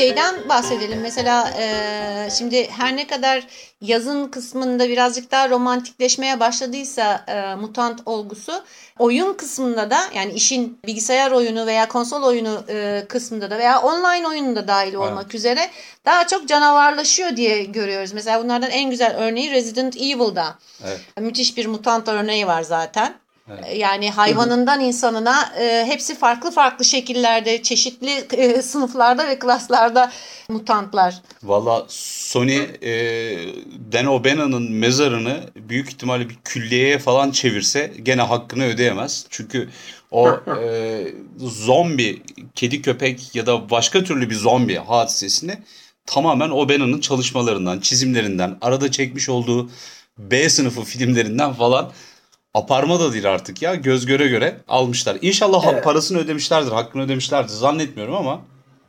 Şeyden bahsedelim. Mesela e, şimdi her ne kadar yazın kısmında birazcık daha romantikleşmeye başladıysa e, mutant olgusu oyun kısmında da yani işin bilgisayar oyunu veya konsol oyunu e, kısmında da veya online oyununda dahil olmak evet. üzere daha çok canavarlaşıyor diye görüyoruz. Mesela bunlardan en güzel örneği Resident Evil'da. Evet. Müthiş bir mutant örneği var zaten. Evet. Yani hayvanından insanına e, hepsi farklı farklı şekillerde, çeşitli e, sınıflarda ve klaslarda mutantlar. Valla Sony e, Dan O'Bannon'ın mezarını büyük ihtimalle bir külliyeye falan çevirse gene hakkını ödeyemez. Çünkü o e, zombi, kedi köpek ya da başka türlü bir zombi hadisesini tamamen O'Bannon'ın çalışmalarından, çizimlerinden, arada çekmiş olduğu B sınıfı filmlerinden falan aparma da değil artık ya. Göz göre göre almışlar. İnşallah evet. parasını ödemişlerdir, hakkını ödemişlerdir. Zannetmiyorum ama.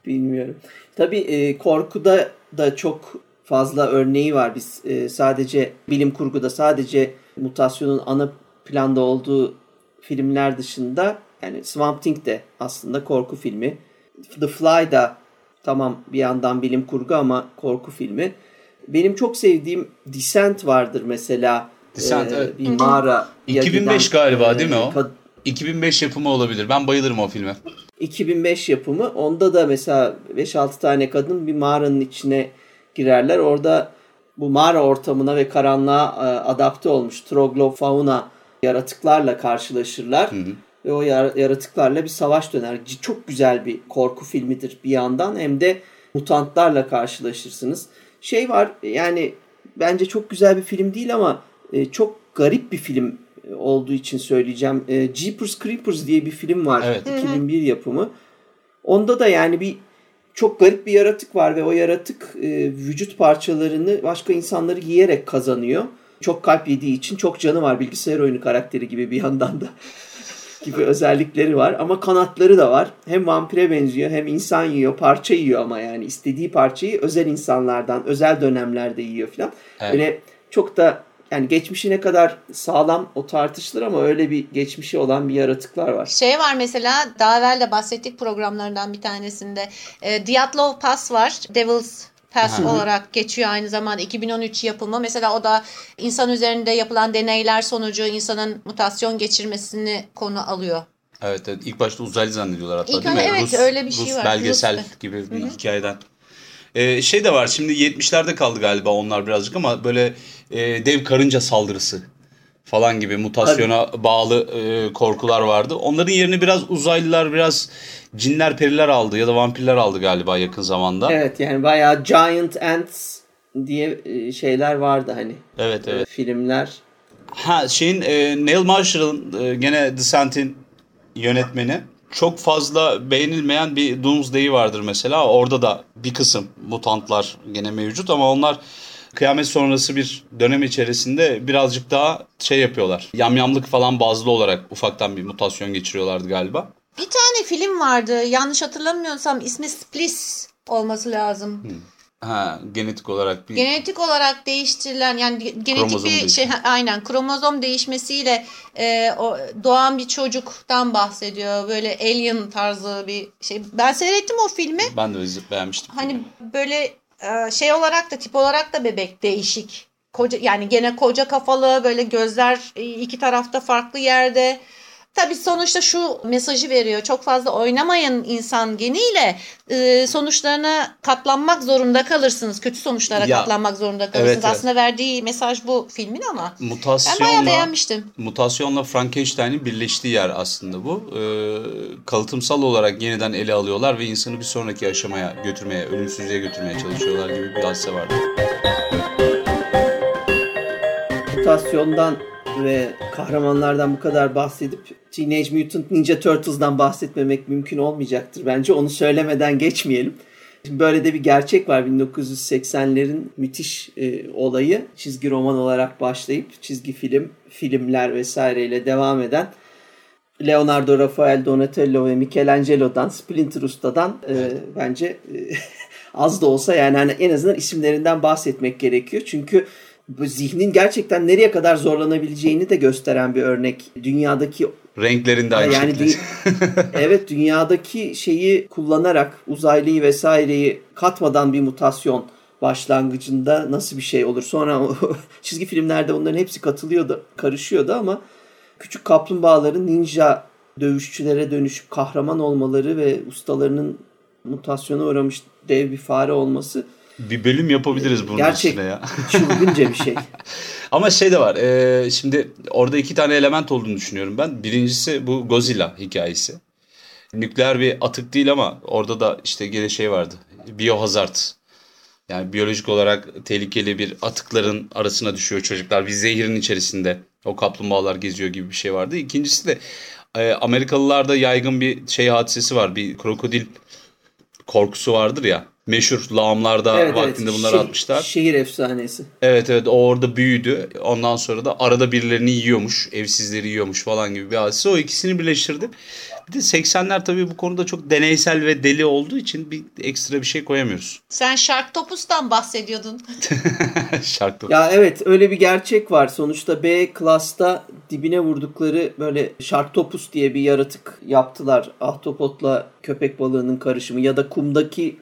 Bilmiyorum. Tabii e, korkuda da çok fazla örneği var. Biz e, sadece bilim kurguda sadece mutasyonun ana planda olduğu filmler dışında yani Swamp Thing de aslında korku filmi. The Fly da tamam bir yandan bilim kurgu ama korku filmi. Benim çok sevdiğim Descent vardır mesela. Descent ee, evet. Bir mağara. 2005 giden, galiba değil mi o? 2005 yapımı olabilir. Ben bayılırım o filme. 2005 yapımı. Onda da mesela 5-6 tane kadın bir mağaranın içine girerler. Orada bu mağara ortamına ve karanlığa e, adapte olmuş troglofauna yaratıklarla karşılaşırlar. Hı hı. Ve o yaratıklarla bir savaş döner. Çok güzel bir korku filmidir bir yandan. Hem de mutantlarla karşılaşırsınız. Şey var yani bence çok güzel bir film değil ama e, çok garip bir film olduğu için söyleyeceğim. E, Jeepers Creepers diye bir film var. Evet. 2001 yapımı. Onda da yani bir çok garip bir yaratık var ve o yaratık e, vücut parçalarını başka insanları yiyerek kazanıyor. Çok kalp yediği için çok canı var. Bilgisayar oyunu karakteri gibi bir yandan da gibi özellikleri var. Ama kanatları da var. Hem vampire benziyor hem insan yiyor. Parça yiyor ama yani istediği parçayı özel insanlardan, özel dönemlerde yiyor falan. Evet. Böyle çok da yani geçmişi ne kadar sağlam o tartışılır ama öyle bir geçmişi olan bir yaratıklar var. Şey var mesela daha evvel de bahsettik programlarından bir tanesinde. E, Dyatlov Pass var. Devil's Pass Aha. olarak geçiyor aynı zamanda 2013 yapımı. Mesela o da insan üzerinde yapılan deneyler sonucu insanın mutasyon geçirmesini konu alıyor. Evet, evet. ilk başta uzaylı zannediyorlar hatta İlk değil mi? Evet Rus, öyle bir şey Rus var. belgesel Rus. gibi bir Hı-hı. hikayeden. Ee, şey de var şimdi 70'lerde kaldı galiba onlar birazcık ama böyle e, dev karınca saldırısı falan gibi mutasyona Tabii. bağlı e, korkular vardı. Onların yerini biraz uzaylılar, biraz cinler, periler aldı ya da vampirler aldı galiba yakın zamanda. Evet yani bayağı Giant Ants diye e, şeyler vardı hani. Evet evet. Filmler. Ha şeyin e, Neil Marshall'ın e, gene Descent'in yönetmeni çok fazla beğenilmeyen bir Doomsday vardır mesela. Orada da bir kısım mutantlar gene mevcut ama onlar kıyamet sonrası bir dönem içerisinde birazcık daha şey yapıyorlar. Yamyamlık falan bazlı olarak ufaktan bir mutasyon geçiriyorlardı galiba. Bir tane film vardı. Yanlış hatırlamıyorsam ismi Spliss olması lazım. Hmm. Ha, genetik olarak bir genetik olarak değiştirilen yani genetik kromozom bir şey aynen kromozom değişmesiyle e, o doğan bir çocuktan bahsediyor. Böyle alien tarzı bir şey. Ben seyrettim o filmi. Ben de beğenmiştim. Hani böyle şey olarak da tip olarak da bebek değişik. koca yani gene koca kafalı böyle gözler e, iki tarafta farklı yerde. Tabii sonuçta şu mesajı veriyor. Çok fazla oynamayın insan geniyle e, sonuçlarına katlanmak zorunda kalırsınız. Kötü sonuçlara Ya, katlanmak zorunda kalırsınız. evet, evet. Aslında verdiği mesaj bu filmin ama ben bayağı Mutasyonla, beğenmiştim. mutasyonla Frankenstein'in birleştiği yer aslında bu. Ee, kalıtımsal olarak yeniden ele alıyorlar ve insanı bir sonraki aşamaya götürmeye, ölümsüzlüğe götürmeye çalışıyorlar gibi bir hadise vardı. mutasyondan ve kahramanlardan bu kadar bahsedip Teenage Mutant Ninja Turtles'dan bahsetmemek mümkün olmayacaktır. Bence onu söylemeden geçmeyelim. Şimdi böyle de bir gerçek var 1980'lerin müthiş e, olayı. Çizgi roman olarak başlayıp çizgi film, filmler vesaireyle devam eden Leonardo, Rafael, Donatello ve Michelangelo'dan, Splinter Usta'dan e, bence e, az da olsa yani hani en azından isimlerinden bahsetmek gerekiyor. Çünkü bu zihnin gerçekten nereye kadar zorlanabileceğini de gösteren bir örnek. Dünyadaki Renklerinde aynı yani dü- evet dünyadaki şeyi kullanarak uzaylıyı vesaireyi katmadan bir mutasyon başlangıcında nasıl bir şey olur? Sonra çizgi filmlerde onların hepsi katılıyordu, karışıyordu ama küçük kaplumbağaların ninja dövüşçülere dönüşüp kahraman olmaları ve ustalarının mutasyona uğramış dev bir fare olması Bir bölüm yapabiliriz bunun Gerçek. üstüne ya. çılgınca bir şey. Ama şey de var. e, şimdi orada iki tane element olduğunu düşünüyorum ben. Birincisi bu Godzilla hikayesi. Nükleer bir atık değil ama orada da işte gene şey vardı. Biohazard. Yani biyolojik olarak tehlikeli bir atıkların arasına düşüyor çocuklar. Bir zehirin içerisinde o kaplumbağalar geziyor gibi bir şey vardı. İkincisi de e, Amerikalılarda yaygın bir şey hadisesi var. Bir krokodil korkusu vardır ya. Meşhur lağımlarda Evet, evet. vaktinde bunları Şey- atmışlar. Şehir efsanesi. Evet evet o orada büyüdü. Ondan sonra da arada birilerini yiyormuş. Evsizleri yiyormuş falan gibi bir hadise. O ikisini birleştirdi. Bir de 80'ler tabii bu konuda çok deneysel ve deli olduğu için bir ekstra bir şey koyamıyoruz. Sen Sharktopus'tan bahsediyordun. Şarkı. Ya evet öyle bir gerçek var. Sonuçta B klasta dibine vurdukları böyle Sharktopus diye bir yaratık yaptılar. Ahtapotla köpek balığının karışımı ya da kumdaki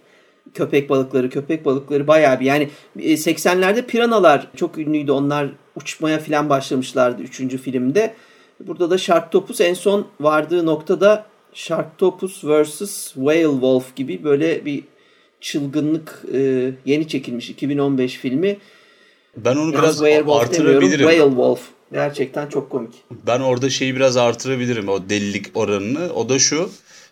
köpek balıkları. Köpek balıkları bayağı bir yani e, 80'lerde piranalar çok ünlüydü. Onlar uçmaya falan başlamışlardı 3. filmde. Burada da Sharktopus en son vardığı noktada Sharktopus vs. Whale Wolf gibi böyle bir çılgınlık e, yeni çekilmiş 2015 filmi. Ben onu Yalnız biraz Werewolf artırabilirim. Whale Wolf. Gerçekten çok komik. Ben orada şeyi biraz artırabilirim o delilik oranını. O da şu.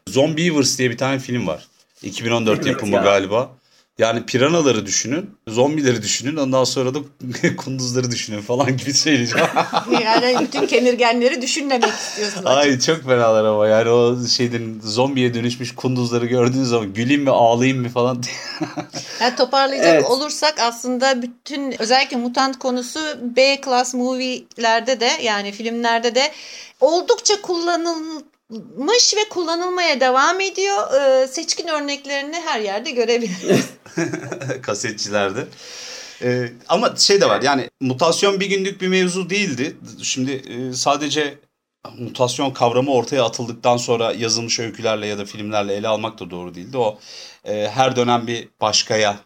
Zombievers diye bir tane film var. 2014 Evet yapımı ya. galiba. Yani piranaları düşünün, zombileri düşünün, ondan sonra da kunduzları düşünün falan gibi söyleyeceğim. yani bütün kemirgenleri düşünmemek istiyorsun. Ay çok fenalar ama yani o şeyden zombiye dönüşmüş kunduzları gördüğünüz zaman güleyim mi ağlayayım mı falan. Yani toparlayacak Evet. olursak aslında bütün özellikle mutant konusu B class movie'lerde de yani filmlerde de oldukça kullanılmış ve kullanılmaya devam ediyor. Ee, seçkin örneklerini her yerde görebiliriz. kasetçilerde. Ee, ama şey de var yani mutasyon bir günlük bir mevzu değildi. Şimdi e, sadece mutasyon kavramı ortaya atıldıktan sonra yazılmış öykülerle ya da filmlerle ele almak da doğru değildi. O e, her dönem bir başkaya,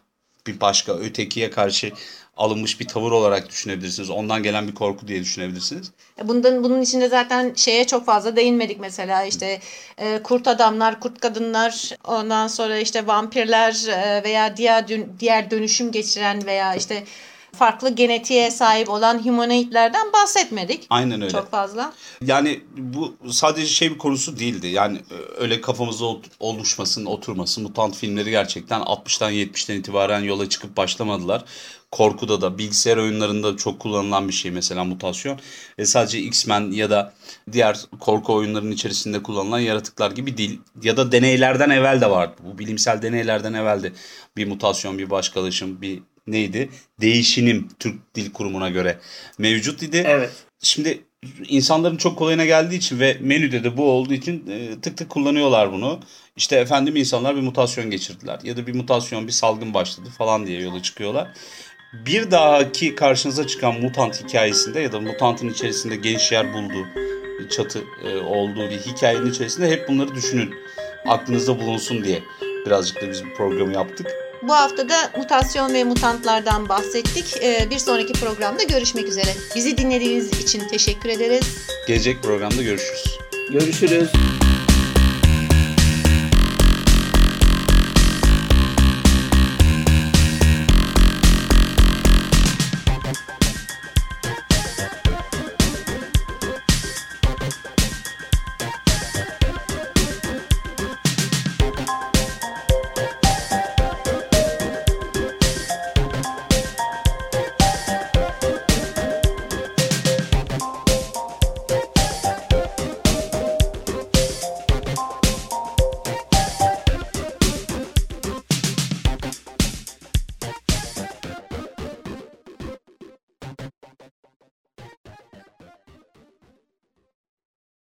bir başka ötekiye karşı alınmış bir tavır olarak düşünebilirsiniz. Ondan gelen bir korku diye düşünebilirsiniz. Bundan bunun içinde zaten şeye çok fazla değinmedik mesela işte e, kurt adamlar, kurt kadınlar, ondan sonra işte vampirler e, veya diğer diğer dönüşüm geçiren veya işte farklı genetiğe sahip olan humanoidlerden bahsetmedik. Aynen öyle. Çok fazla. Yani bu sadece şey bir konusu değildi. Yani e, öyle kafamızda ol- oluşmasın, oturmasın. Mutant filmleri gerçekten 60'tan 70'ten itibaren yola çıkıp başlamadılar. Korkuda da bilgisayar oyunlarında çok kullanılan bir şey mesela mutasyon. Ve sadece X-Men ya da diğer korku oyunlarının içerisinde kullanılan yaratıklar gibi değil. Ya da deneylerden evvel de vardı. Bu bilimsel deneylerden evvel de bir mutasyon, bir başkalaşım, bir neydi? Değişinim Türk Dil Kurumu'na göre mevcut idi. Evet. Şimdi insanların çok kolayına geldiği için ve menüde de bu olduğu için e, tık tık kullanıyorlar bunu. İşte efendim insanlar bir mutasyon geçirdiler ya da bir mutasyon bir salgın başladı falan diye yola çıkıyorlar. Bir dahaki karşınıza çıkan mutant hikayesinde ya da mutantın içerisinde geniş yer bulduğu çatı e, olduğu bir hikayenin içerisinde hep bunları düşünün. Aklınızda bulunsun diye birazcık da biz bu programı yaptık. Bu hafta da mutasyon ve mutantlardan bahsettik. Ee, bir sonraki programda görüşmek üzere. Bizi dinlediğiniz için teşekkür ederiz. Gelecek programda görüşürüz. Görüşürüz.